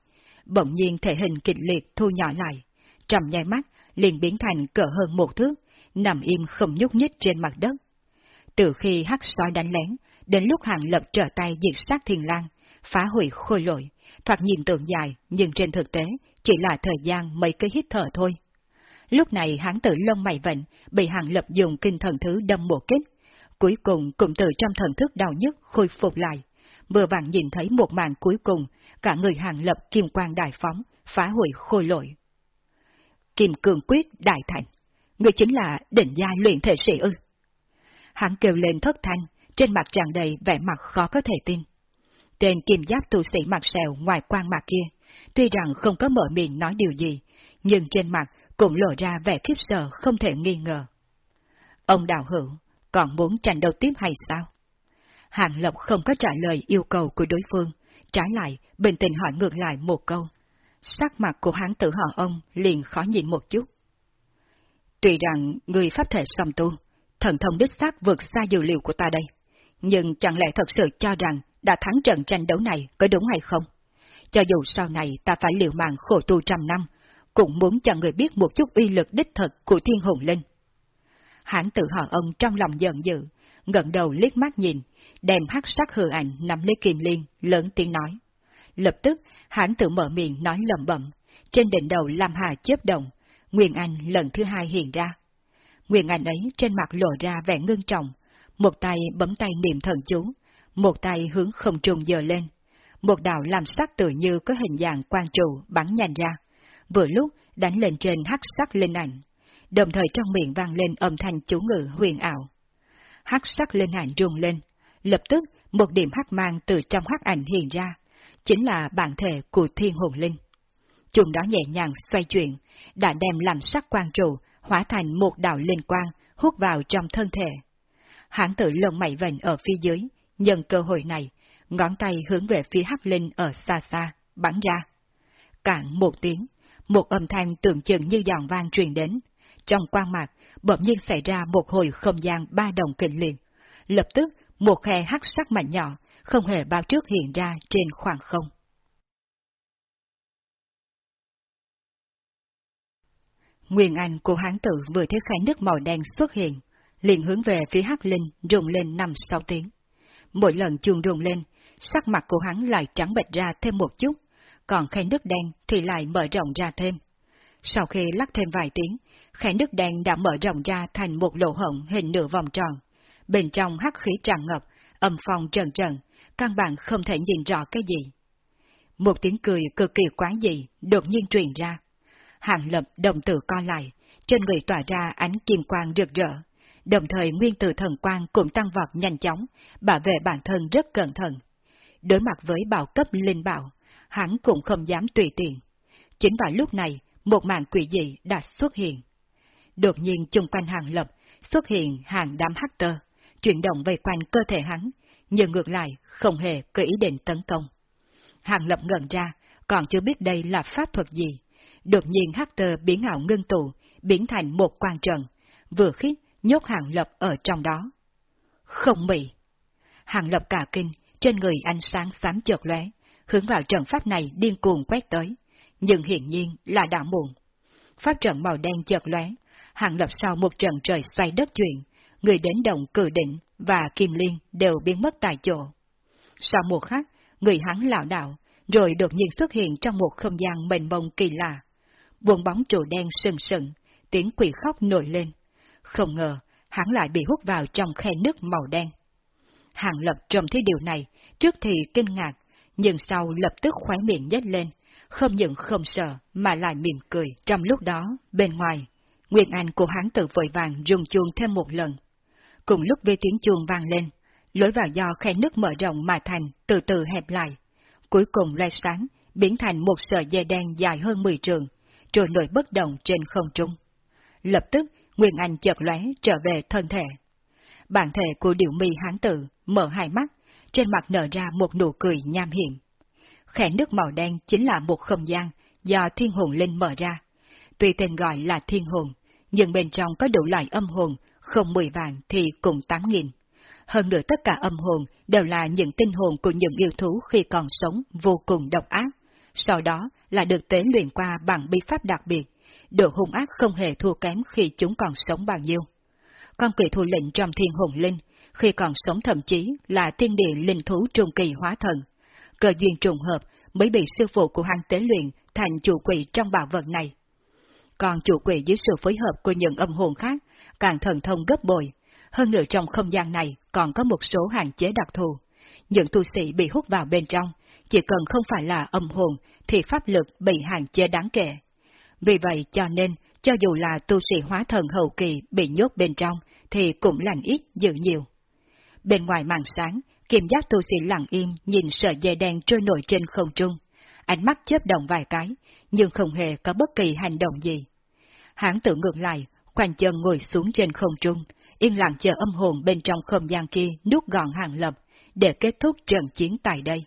Bỗng nhiên thể hình kịch liệt thu nhỏ lại, trầm nhai mắt liền biến thành cỡ hơn một thước, nằm im không nhúc nhích trên mặt đất. Từ khi hắc sói đánh lén, đến lúc hàng lập trở tay diệt sát thiền lang, phá hủy khôi lội, thoạt nhìn tượng dài, nhưng trên thực tế chỉ là thời gian mấy cái hít thở thôi. Lúc này hắn tự lông mày vệnh, bị hàng lập dùng kinh thần thứ đâm một kích, cuối cùng cũng từ trong thần thức đau nhức khôi phục lại. Vừa vặn nhìn thấy một màn cuối cùng, cả người hàng lập kim quang đại phóng, phá hủy khôi lội. Kim cường quyết đại thành, người chính là định gia luyện thể sĩ ư. Hắn kêu lên thất thanh, trên mặt tràn đầy vẻ mặt khó có thể tin. Tên kim giáp tu sĩ mặt sẹo ngoài quan mặt kia, tuy rằng không có mở miệng nói điều gì, nhưng trên mặt cũng lộ ra vẻ khiếp sợ không thể nghi ngờ. Ông đào hữu, còn muốn tranh đấu tiếp hay sao? Hàng Lập không có trả lời yêu cầu của đối phương, trái lại, bình tĩnh hỏi ngược lại một câu. Sắc mặt của hắn tự họ ông liền khó nhìn một chút. Tuy rằng người pháp thể song tu, thần thông đích xác vượt xa dữ liệu của ta đây, nhưng chẳng lẽ thật sự cho rằng đã thắng trận tranh đấu này có đúng hay không? Cho dù sau này ta phải liều mạng khổ tu trăm năm, cũng muốn cho người biết một chút uy lực đích thực của thiên hồn linh. Hãng tự hỏi ông trong lòng giận dữ, ngẩng đầu liếc mắt nhìn, đem hắc sắc hư ảnh nắm lấy kim liên, lớn tiếng nói. Lập tức, hãng tự mở miệng nói lầm bẩm, trên đỉnh đầu Lam Hà chớp động, Nguyên Anh lần thứ hai hiện ra. Nguyên Anh ấy trên mặt lộ ra vẻ ngưng trọng, một tay bấm tay niệm thần chú, một tay hướng không trung dờ lên. Một đạo làm sắc tự như có hình dạng quan trụ bắn nhanh ra, vừa lúc đánh lên trên hắc sắc linh ảnh, đồng thời trong miệng vang lên âm thanh chú ngữ huyền ảo. Hắc sắc linh ảnh rung lên, lập tức một điểm hắc mang từ trong hắc ảnh hiện ra, chính là bản thể của thiên hồn linh. Chúng đó nhẹ nhàng xoay chuyển, đã đem làm sắc quan trụ hóa thành một đạo linh quang hút vào trong thân thể. Hãng tự lông mày vệnh ở phía dưới, nhân cơ hội này, ngón tay hướng về phía hắc linh ở xa xa, bắn ra. Cạn một tiếng, một âm thanh tưởng chừng như giòn vang truyền đến. Trong quang mạc, bỗng nhiên xảy ra một hồi không gian ba đồng kinh liền. Lập tức, một khe hắc sắc mạnh nhỏ, không hề bao trước hiện ra trên khoảng không. Nguyên Anh của hán tử vừa thấy khái nước màu đen xuất hiện, liền hướng về phía hắc linh rùng lên năm sáu tiếng. Mỗi lần chuông rùng lên, sắc mặt của hắn lại trắng bệch ra thêm một chút, còn khe nước đen thì lại mở rộng ra thêm. Sau khi lắc thêm vài tiếng, khe nước đen đã mở rộng ra thành một lỗ hổng hình nửa vòng tròn. Bên trong hắc khí tràn ngập, âm phong trần trần, căn bản không thể nhìn rõ cái gì. Một tiếng cười cực kỳ quái dị đột nhiên truyền ra. Hàng lập đồng tử co lại, trên người tỏa ra ánh kim quang rực rỡ. Đồng thời nguyên tử thần quang cũng tăng vọt nhanh chóng, bảo vệ bản thân rất cẩn thận. Đối mặt với bảo cấp linh bảo, hắn cũng không dám tùy tiện. Chính vào lúc này, một màn quỷ dị đã xuất hiện. Đột nhiên chung quanh hàng lập, xuất hiện hàng đám hắc tơ, chuyển động về quanh cơ thể hắn, nhưng ngược lại không hề có ý định tấn công. Hàng lập ngẩn ra, còn chưa biết đây là pháp thuật gì. Đột nhiên hắc tơ biến ảo ngưng tụ, biến thành một quan trận, vừa khít nhốt hàng lập ở trong đó. Không bị. Hàng lập cả kinh, trên người ánh sáng xám chợt lóe, hướng vào trận pháp này điên cuồng quét tới, nhưng hiển nhiên là đã muộn. Pháp trận màu đen chợt lóe, hàng lập sau một trận trời xoay đất chuyển, người đến động cử định và kim liên đều biến mất tại chỗ. Sau một khắc, người hắn lão đạo, rồi đột nhiên xuất hiện trong một không gian mênh mông kỳ lạ. Buồn bóng trụ đen sừng sừng, tiếng quỷ khóc nổi lên. Không ngờ, hắn lại bị hút vào trong khe nước màu đen. Hàng lập trông thấy điều này, trước thì kinh ngạc, nhưng sau lập tức khóe miệng nhếch lên, không những không sợ mà lại mỉm cười. Trong lúc đó, bên ngoài, Nguyên Anh của hắn tự vội vàng rung chuông thêm một lần. Cùng lúc với tiếng chuông vang lên, lối vào do khe nước mở rộng mà thành từ từ hẹp lại. Cuối cùng loe sáng, biến thành một sợi dây đen dài hơn 10 trường, trôi nổi bất động trên không trung. Lập tức, Nguyên Anh chợt lóe trở về thân thể. Bản thể của điệu mi hán tử mở hai mắt, trên mặt nở ra một nụ cười nham hiểm. Khẽ nước màu đen chính là một không gian do thiên hồn linh mở ra. Tuy tên gọi là thiên hồn, nhưng bên trong có đủ loại âm hồn, không mười vàng thì cũng tám nghìn. Hơn nữa tất cả âm hồn đều là những tinh hồn của những yêu thú khi còn sống vô cùng độc ác. Sau đó là được tế luyện qua bằng bí pháp đặc biệt, độ hung ác không hề thua kém khi chúng còn sống bao nhiêu. Con quỷ thủ lệnh trong thiên hồn linh, khi còn sống thậm chí là thiên địa linh thú trung kỳ hóa thần. Cơ duyên trùng hợp mới bị sư phụ của hắn tế luyện thành chủ quỷ trong bảo vật này. Còn chủ quỷ dưới sự phối hợp của những âm hồn khác, càng thần thông gấp bội. Hơn nữa trong không gian này còn có một số hạn chế đặc thù. Những tu sĩ bị hút vào bên trong, chỉ cần không phải là âm hồn thì pháp lực bị hạn chế đáng kể. Vì vậy cho nên, cho dù là tu sĩ hóa thần hậu kỳ bị nhốt bên trong, thì cũng lành ít dữ nhiều. Bên ngoài màn sáng, kiềm giác tu sĩ lặng im nhìn sợi dây đen trôi nổi trên không trung. Ánh mắt chớp động vài cái, nhưng không hề có bất kỳ hành động gì. Hãng tự ngược lại, khoanh chân ngồi xuống trên không trung, yên lặng chờ âm hồn bên trong không gian kia nuốt gọn hàng lập, để kết thúc trận chiến tại đây.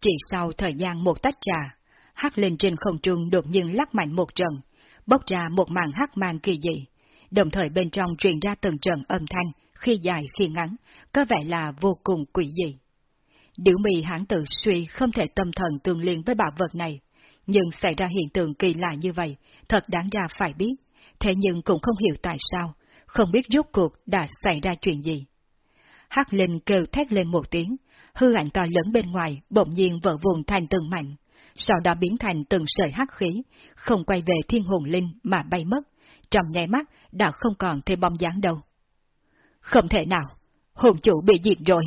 Chỉ sau thời gian một tách trà, hắc lên trên không trung đột nhiên lắc mạnh một trận, bốc ra một màn hắc mang kỳ dị, đồng thời bên trong truyền ra từng trận âm thanh, khi dài khi ngắn, có vẻ là vô cùng quỷ dị. Điểu mì hãng tự suy không thể tâm thần tương liên với bảo vật này, nhưng xảy ra hiện tượng kỳ lạ như vậy, thật đáng ra phải biết, thế nhưng cũng không hiểu tại sao, không biết rốt cuộc đã xảy ra chuyện gì. Hắc Linh kêu thét lên một tiếng, hư ảnh to lớn bên ngoài bỗng nhiên vỡ vùng thành từng mảnh, sau đó biến thành từng sợi hắc khí, không quay về thiên hồn linh mà bay mất, trong nháy mắt đã không còn thấy bóng dáng đâu. Không thể nào, hồn chủ bị diệt rồi.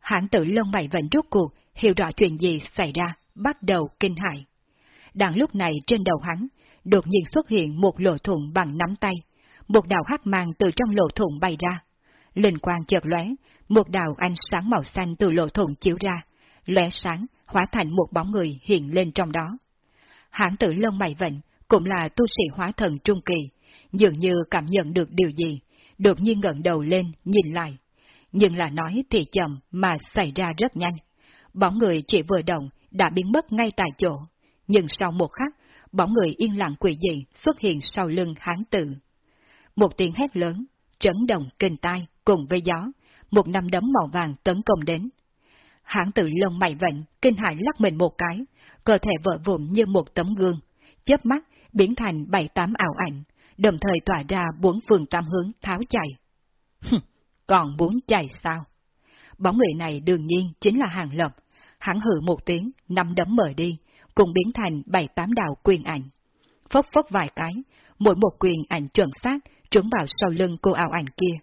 Hãng tử lông mày vẫn rút cuộc, hiểu rõ chuyện gì xảy ra, bắt đầu kinh hại. Đang lúc này trên đầu hắn, đột nhiên xuất hiện một lỗ thủng bằng nắm tay, một đạo hắc mang từ trong lỗ thủng bay ra. Linh quang chợt lóe, một đạo ánh sáng màu xanh từ lỗ thủng chiếu ra, lóe sáng, hóa thành một bóng người hiện lên trong đó. Hãng tử lông mày vệnh, cũng là tu sĩ hóa thần trung kỳ, dường như cảm nhận được điều gì, đột nhiên ngẩng đầu lên, nhìn lại. Nhưng là nói thì chậm mà xảy ra rất nhanh. Bóng người chỉ vừa động, đã biến mất ngay tại chỗ. Nhưng sau một khắc, bóng người yên lặng quỷ dị xuất hiện sau lưng hán tử. Một tiếng hét lớn, chấn động kinh tai cùng với gió, một năm đấm màu vàng tấn công đến. Hán tử lông mày vệnh, kinh hãi lắc mình một cái, cơ thể vỡ vụn như một tấm gương, chớp mắt biến thành bảy tám ảo ảnh, đồng thời tỏa ra bốn phương tam hướng tháo chạy. Còn muốn chạy sao? Bóng người này đương nhiên chính là Hàng Lập. Hắn hử một tiếng, năm đấm mở đi, cùng biến thành bảy tám đạo quyền ảnh. Phốc phốc vài cái, mỗi một quyền ảnh chuẩn xác trúng vào sau lưng cô ảo ảnh kia.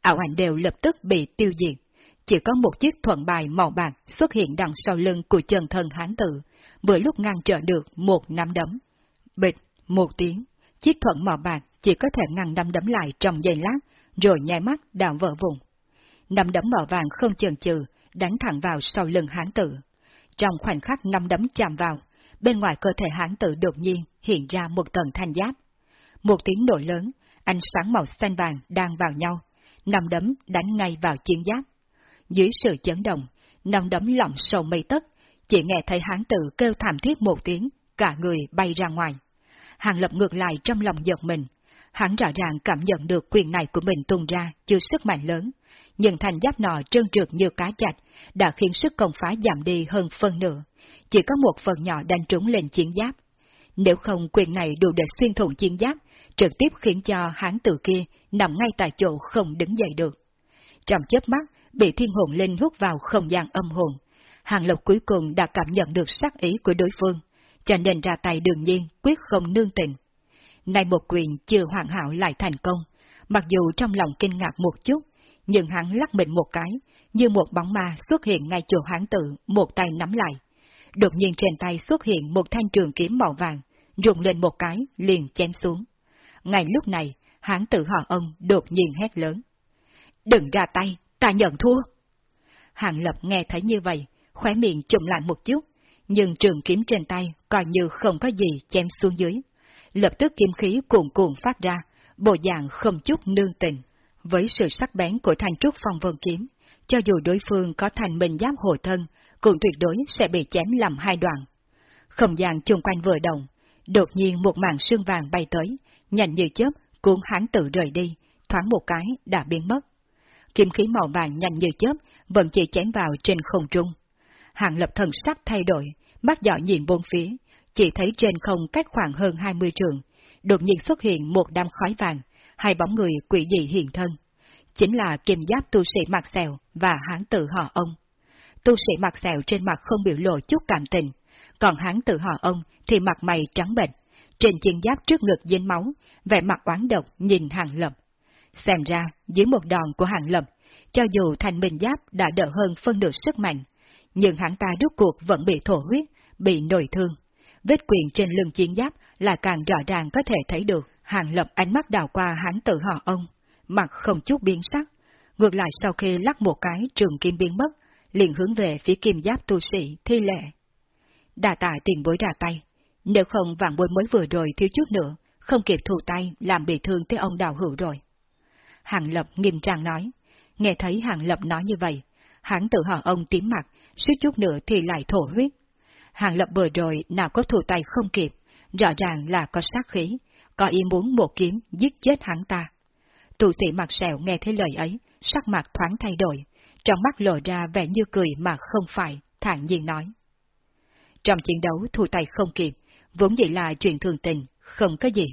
Ảo ảnh đều lập tức bị tiêu diệt. Chỉ có một chiếc thuận bài màu bạc xuất hiện đằng sau lưng của chân thân hán tử, vừa lúc ngăn trở được một nắm đấm. Bịch, một tiếng, chiếc thuận màu bạc chỉ có thể ngăn đâm đấm lại trong giây lát, rồi nhai mắt đào vỡ vùng. Nắm đấm màu vàng không chần chừ, đánh thẳng vào sau lưng hán tử. Trong khoảnh khắc nắm đấm chạm vào, bên ngoài cơ thể hán tử đột nhiên hiện ra một tầng thanh giáp. Một tiếng nổ lớn, ánh sáng màu xanh vàng đang vào nhau, năm đấm đánh ngay vào chiến giáp. Dưới sự chấn động, năm đấm lỏng sâu mây tất, chỉ nghe thấy hán tử kêu thảm thiết một tiếng, cả người bay ra ngoài. Hàng lập ngược lại trong lòng giật mình. Hắn rõ ràng cảm nhận được quyền này của mình tung ra chưa sức mạnh lớn, nhưng thành giáp nọ trơn trượt như cá chạch, đã khiến sức công phá giảm đi hơn phân nửa. Chỉ có một phần nhỏ đánh trúng lên chiến giáp. Nếu không quyền này đủ để xuyên thủng chiến giáp, trực tiếp khiến cho hán tử kia nằm ngay tại chỗ không đứng dậy được. Trong chớp mắt, bị thiên hồn linh hút vào không gian âm hồn. Hàng lộc cuối cùng đã cảm nhận được sắc ý của đối phương, cho nên ra tay đương nhiên quyết không nương tình. nay một quyền chưa hoàn hảo lại thành công, mặc dù trong lòng kinh ngạc một chút, nhưng hắn lắc mình một cái, như một bóng ma xuất hiện ngay chỗ hắn tự một tay nắm lại. Đột nhiên trên tay xuất hiện một thanh trường kiếm màu vàng, rụng lên một cái, liền chém xuống. Ngay lúc này, hắn tự họ ông đột nhiên hét lớn. Đừng ra tay, ta nhận thua. Hàng lập nghe thấy như vậy, khóe miệng trùng lại một chút, nhưng trường kiếm trên tay coi như không có gì chém xuống dưới. Lập tức kiếm khí cuồn cuộn phát ra, bộ dạng không chút nương tình. Với sự sắc bén của thanh trúc phong vân kiếm, cho dù đối phương có thành mình giáp hộ thân, cũng tuyệt đối sẽ bị chém làm hai đoạn. Không gian chung quanh vừa động, đột nhiên một màn sương vàng bay tới, nhanh như chớp, cuốn hắn tự rời đi, thoáng một cái đã biến mất. Kim khí màu vàng nhanh như chớp, vẫn chỉ chém vào trên không trung. Hàng lập thần sắc thay đổi, mắt dõi nhìn bốn phía, chỉ thấy trên không cách khoảng hơn 20 trường, đột nhiên xuất hiện một đám khói vàng, hai bóng người quỷ dị hiện thân. Chính là kim giáp tu sĩ mặt xèo và hán tự họ ông. Tu sĩ mặt xèo trên mặt không biểu lộ chút cảm tình, còn hán tự họ ông thì mặt mày trắng bệnh, trên chiến giáp trước ngực dính máu, vẻ mặt oán độc nhìn hàng lập. Xem ra, dưới một đòn của hàng lập, cho dù thành minh giáp đã đỡ hơn phân nửa sức mạnh, nhưng hắn ta rút cuộc vẫn bị thổ huyết, bị nổi thương. Vết quyền trên lưng chiến giáp là càng rõ ràng có thể thấy được. Hàng lập ánh mắt đào qua hắn tự họ ông, mặt không chút biến sắc. Ngược lại sau khi lắc một cái trường kim biến mất, liền hướng về phía kim giáp tu sĩ thi lệ. Đà tạ tiền bối ra tay, nếu không vạn bối mới vừa rồi thiếu chút nữa, không kịp thụ tay làm bị thương tới ông đào hữu rồi. Hàng lập nghiêm trang nói, nghe thấy hàng lập nói như vậy, hắn tự họ ông tím mặt, suýt chút nữa thì lại thổ huyết. Hàng lập vừa rồi nào có thu tay không kịp, rõ ràng là có sát khí, có ý muốn một kiếm giết chết hắn ta. Tù sĩ mặt sẹo nghe thấy lời ấy, sắc mặt thoáng thay đổi, trong mắt lộ ra vẻ như cười mà không phải, thản nhiên nói. Trong chiến đấu thu tay không kịp, vốn dĩ là chuyện thường tình, không có gì.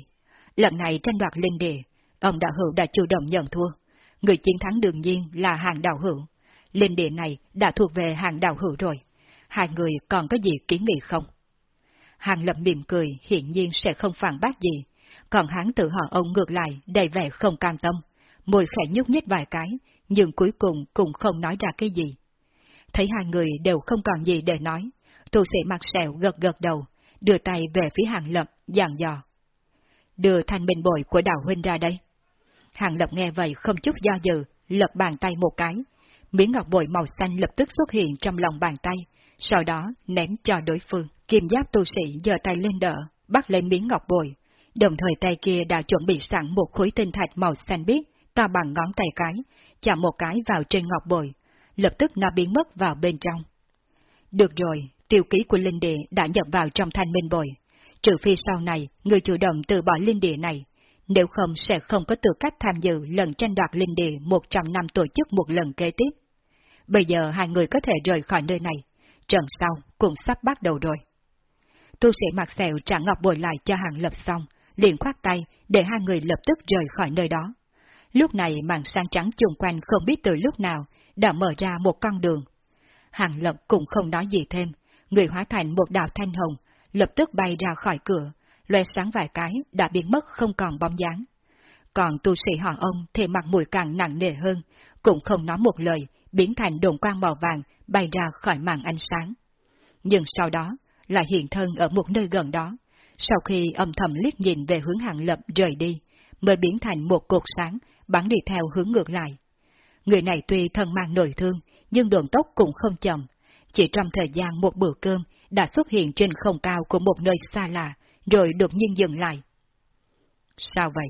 Lần này tranh đoạt linh địa, ông đạo hữu đã chủ động nhận thua. Người chiến thắng đương nhiên là hàng đạo hữu. Linh địa này đã thuộc về hàng đạo hữu rồi. Hai người còn có gì kiến nghị không? Hàng lập mỉm cười, hiện nhiên sẽ không phản bác gì. Còn hắn tự họ ông ngược lại, đầy vẻ không cam tâm. Môi khẽ nhúc nhích vài cái, nhưng cuối cùng cũng không nói ra cái gì. Thấy hai người đều không còn gì để nói, tu sĩ mặt sẹo gật gật đầu, đưa tay về phía hàng lập, dàn dò. Đưa thanh bình bội của đạo huynh ra đây. Hàng lập nghe vậy không chút do dự, lật bàn tay một cái. Miếng ngọc bội màu xanh lập tức xuất hiện trong lòng bàn tay, sau đó ném cho đối phương. Kim giáp tu sĩ giơ tay lên đỡ, bắt lấy miếng ngọc bội. Đồng thời tay kia đã chuẩn bị sẵn một khối tinh thạch màu xanh biếc, to bằng ngón tay cái, chạm một cái vào trên ngọc bội. Lập tức nó biến mất vào bên trong. Được rồi, tiêu ký của linh địa đã nhập vào trong thanh minh bội. Trừ phi sau này, người chủ động từ bỏ linh địa này, nếu không sẽ không có tư cách tham dự lần tranh đoạt linh địa 100 năm tổ chức một lần kế tiếp. Bây giờ hai người có thể rời khỏi nơi này, trận sau cũng sắp bắt đầu rồi. Tu sĩ mặc xèo trả ngọc bồi lại cho hàng lập xong, liền khoát tay để hai người lập tức rời khỏi nơi đó. Lúc này màn sang trắng chung quanh không biết từ lúc nào đã mở ra một con đường. Hàng lập cũng không nói gì thêm, người hóa thành một đạo thanh hồng, lập tức bay ra khỏi cửa, loe sáng vài cái đã biến mất không còn bóng dáng. Còn tu sĩ họ ông thì mặt mũi càng nặng nề hơn, cũng không nói một lời, biến thành đồn quang màu vàng bay ra khỏi màn ánh sáng. Nhưng sau đó, lại hiện thân ở một nơi gần đó, sau khi âm thầm liếc nhìn về hướng hàng lập rời đi, mới biến thành một cột sáng, bắn đi theo hướng ngược lại. Người này tuy thân mang nội thương, nhưng đường tốc cũng không chậm. Chỉ trong thời gian một bữa cơm đã xuất hiện trên không cao của một nơi xa lạ, rồi đột nhiên dừng lại. Sao vậy?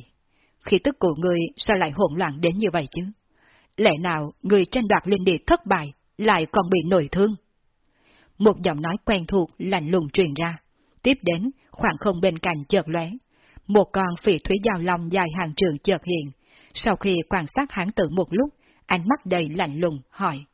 Khi tức của người sao lại hỗn loạn đến như vậy chứ? Lẽ nào người tranh đoạt linh địa thất bại, lại còn bị nổi thương? Một giọng nói quen thuộc lạnh lùng truyền ra. Tiếp đến, khoảng không bên cạnh chợt lóe. Một con phỉ thúy giao long dài hàng trường chợt hiện. Sau khi quan sát hán tử một lúc, ánh mắt đầy lạnh lùng hỏi.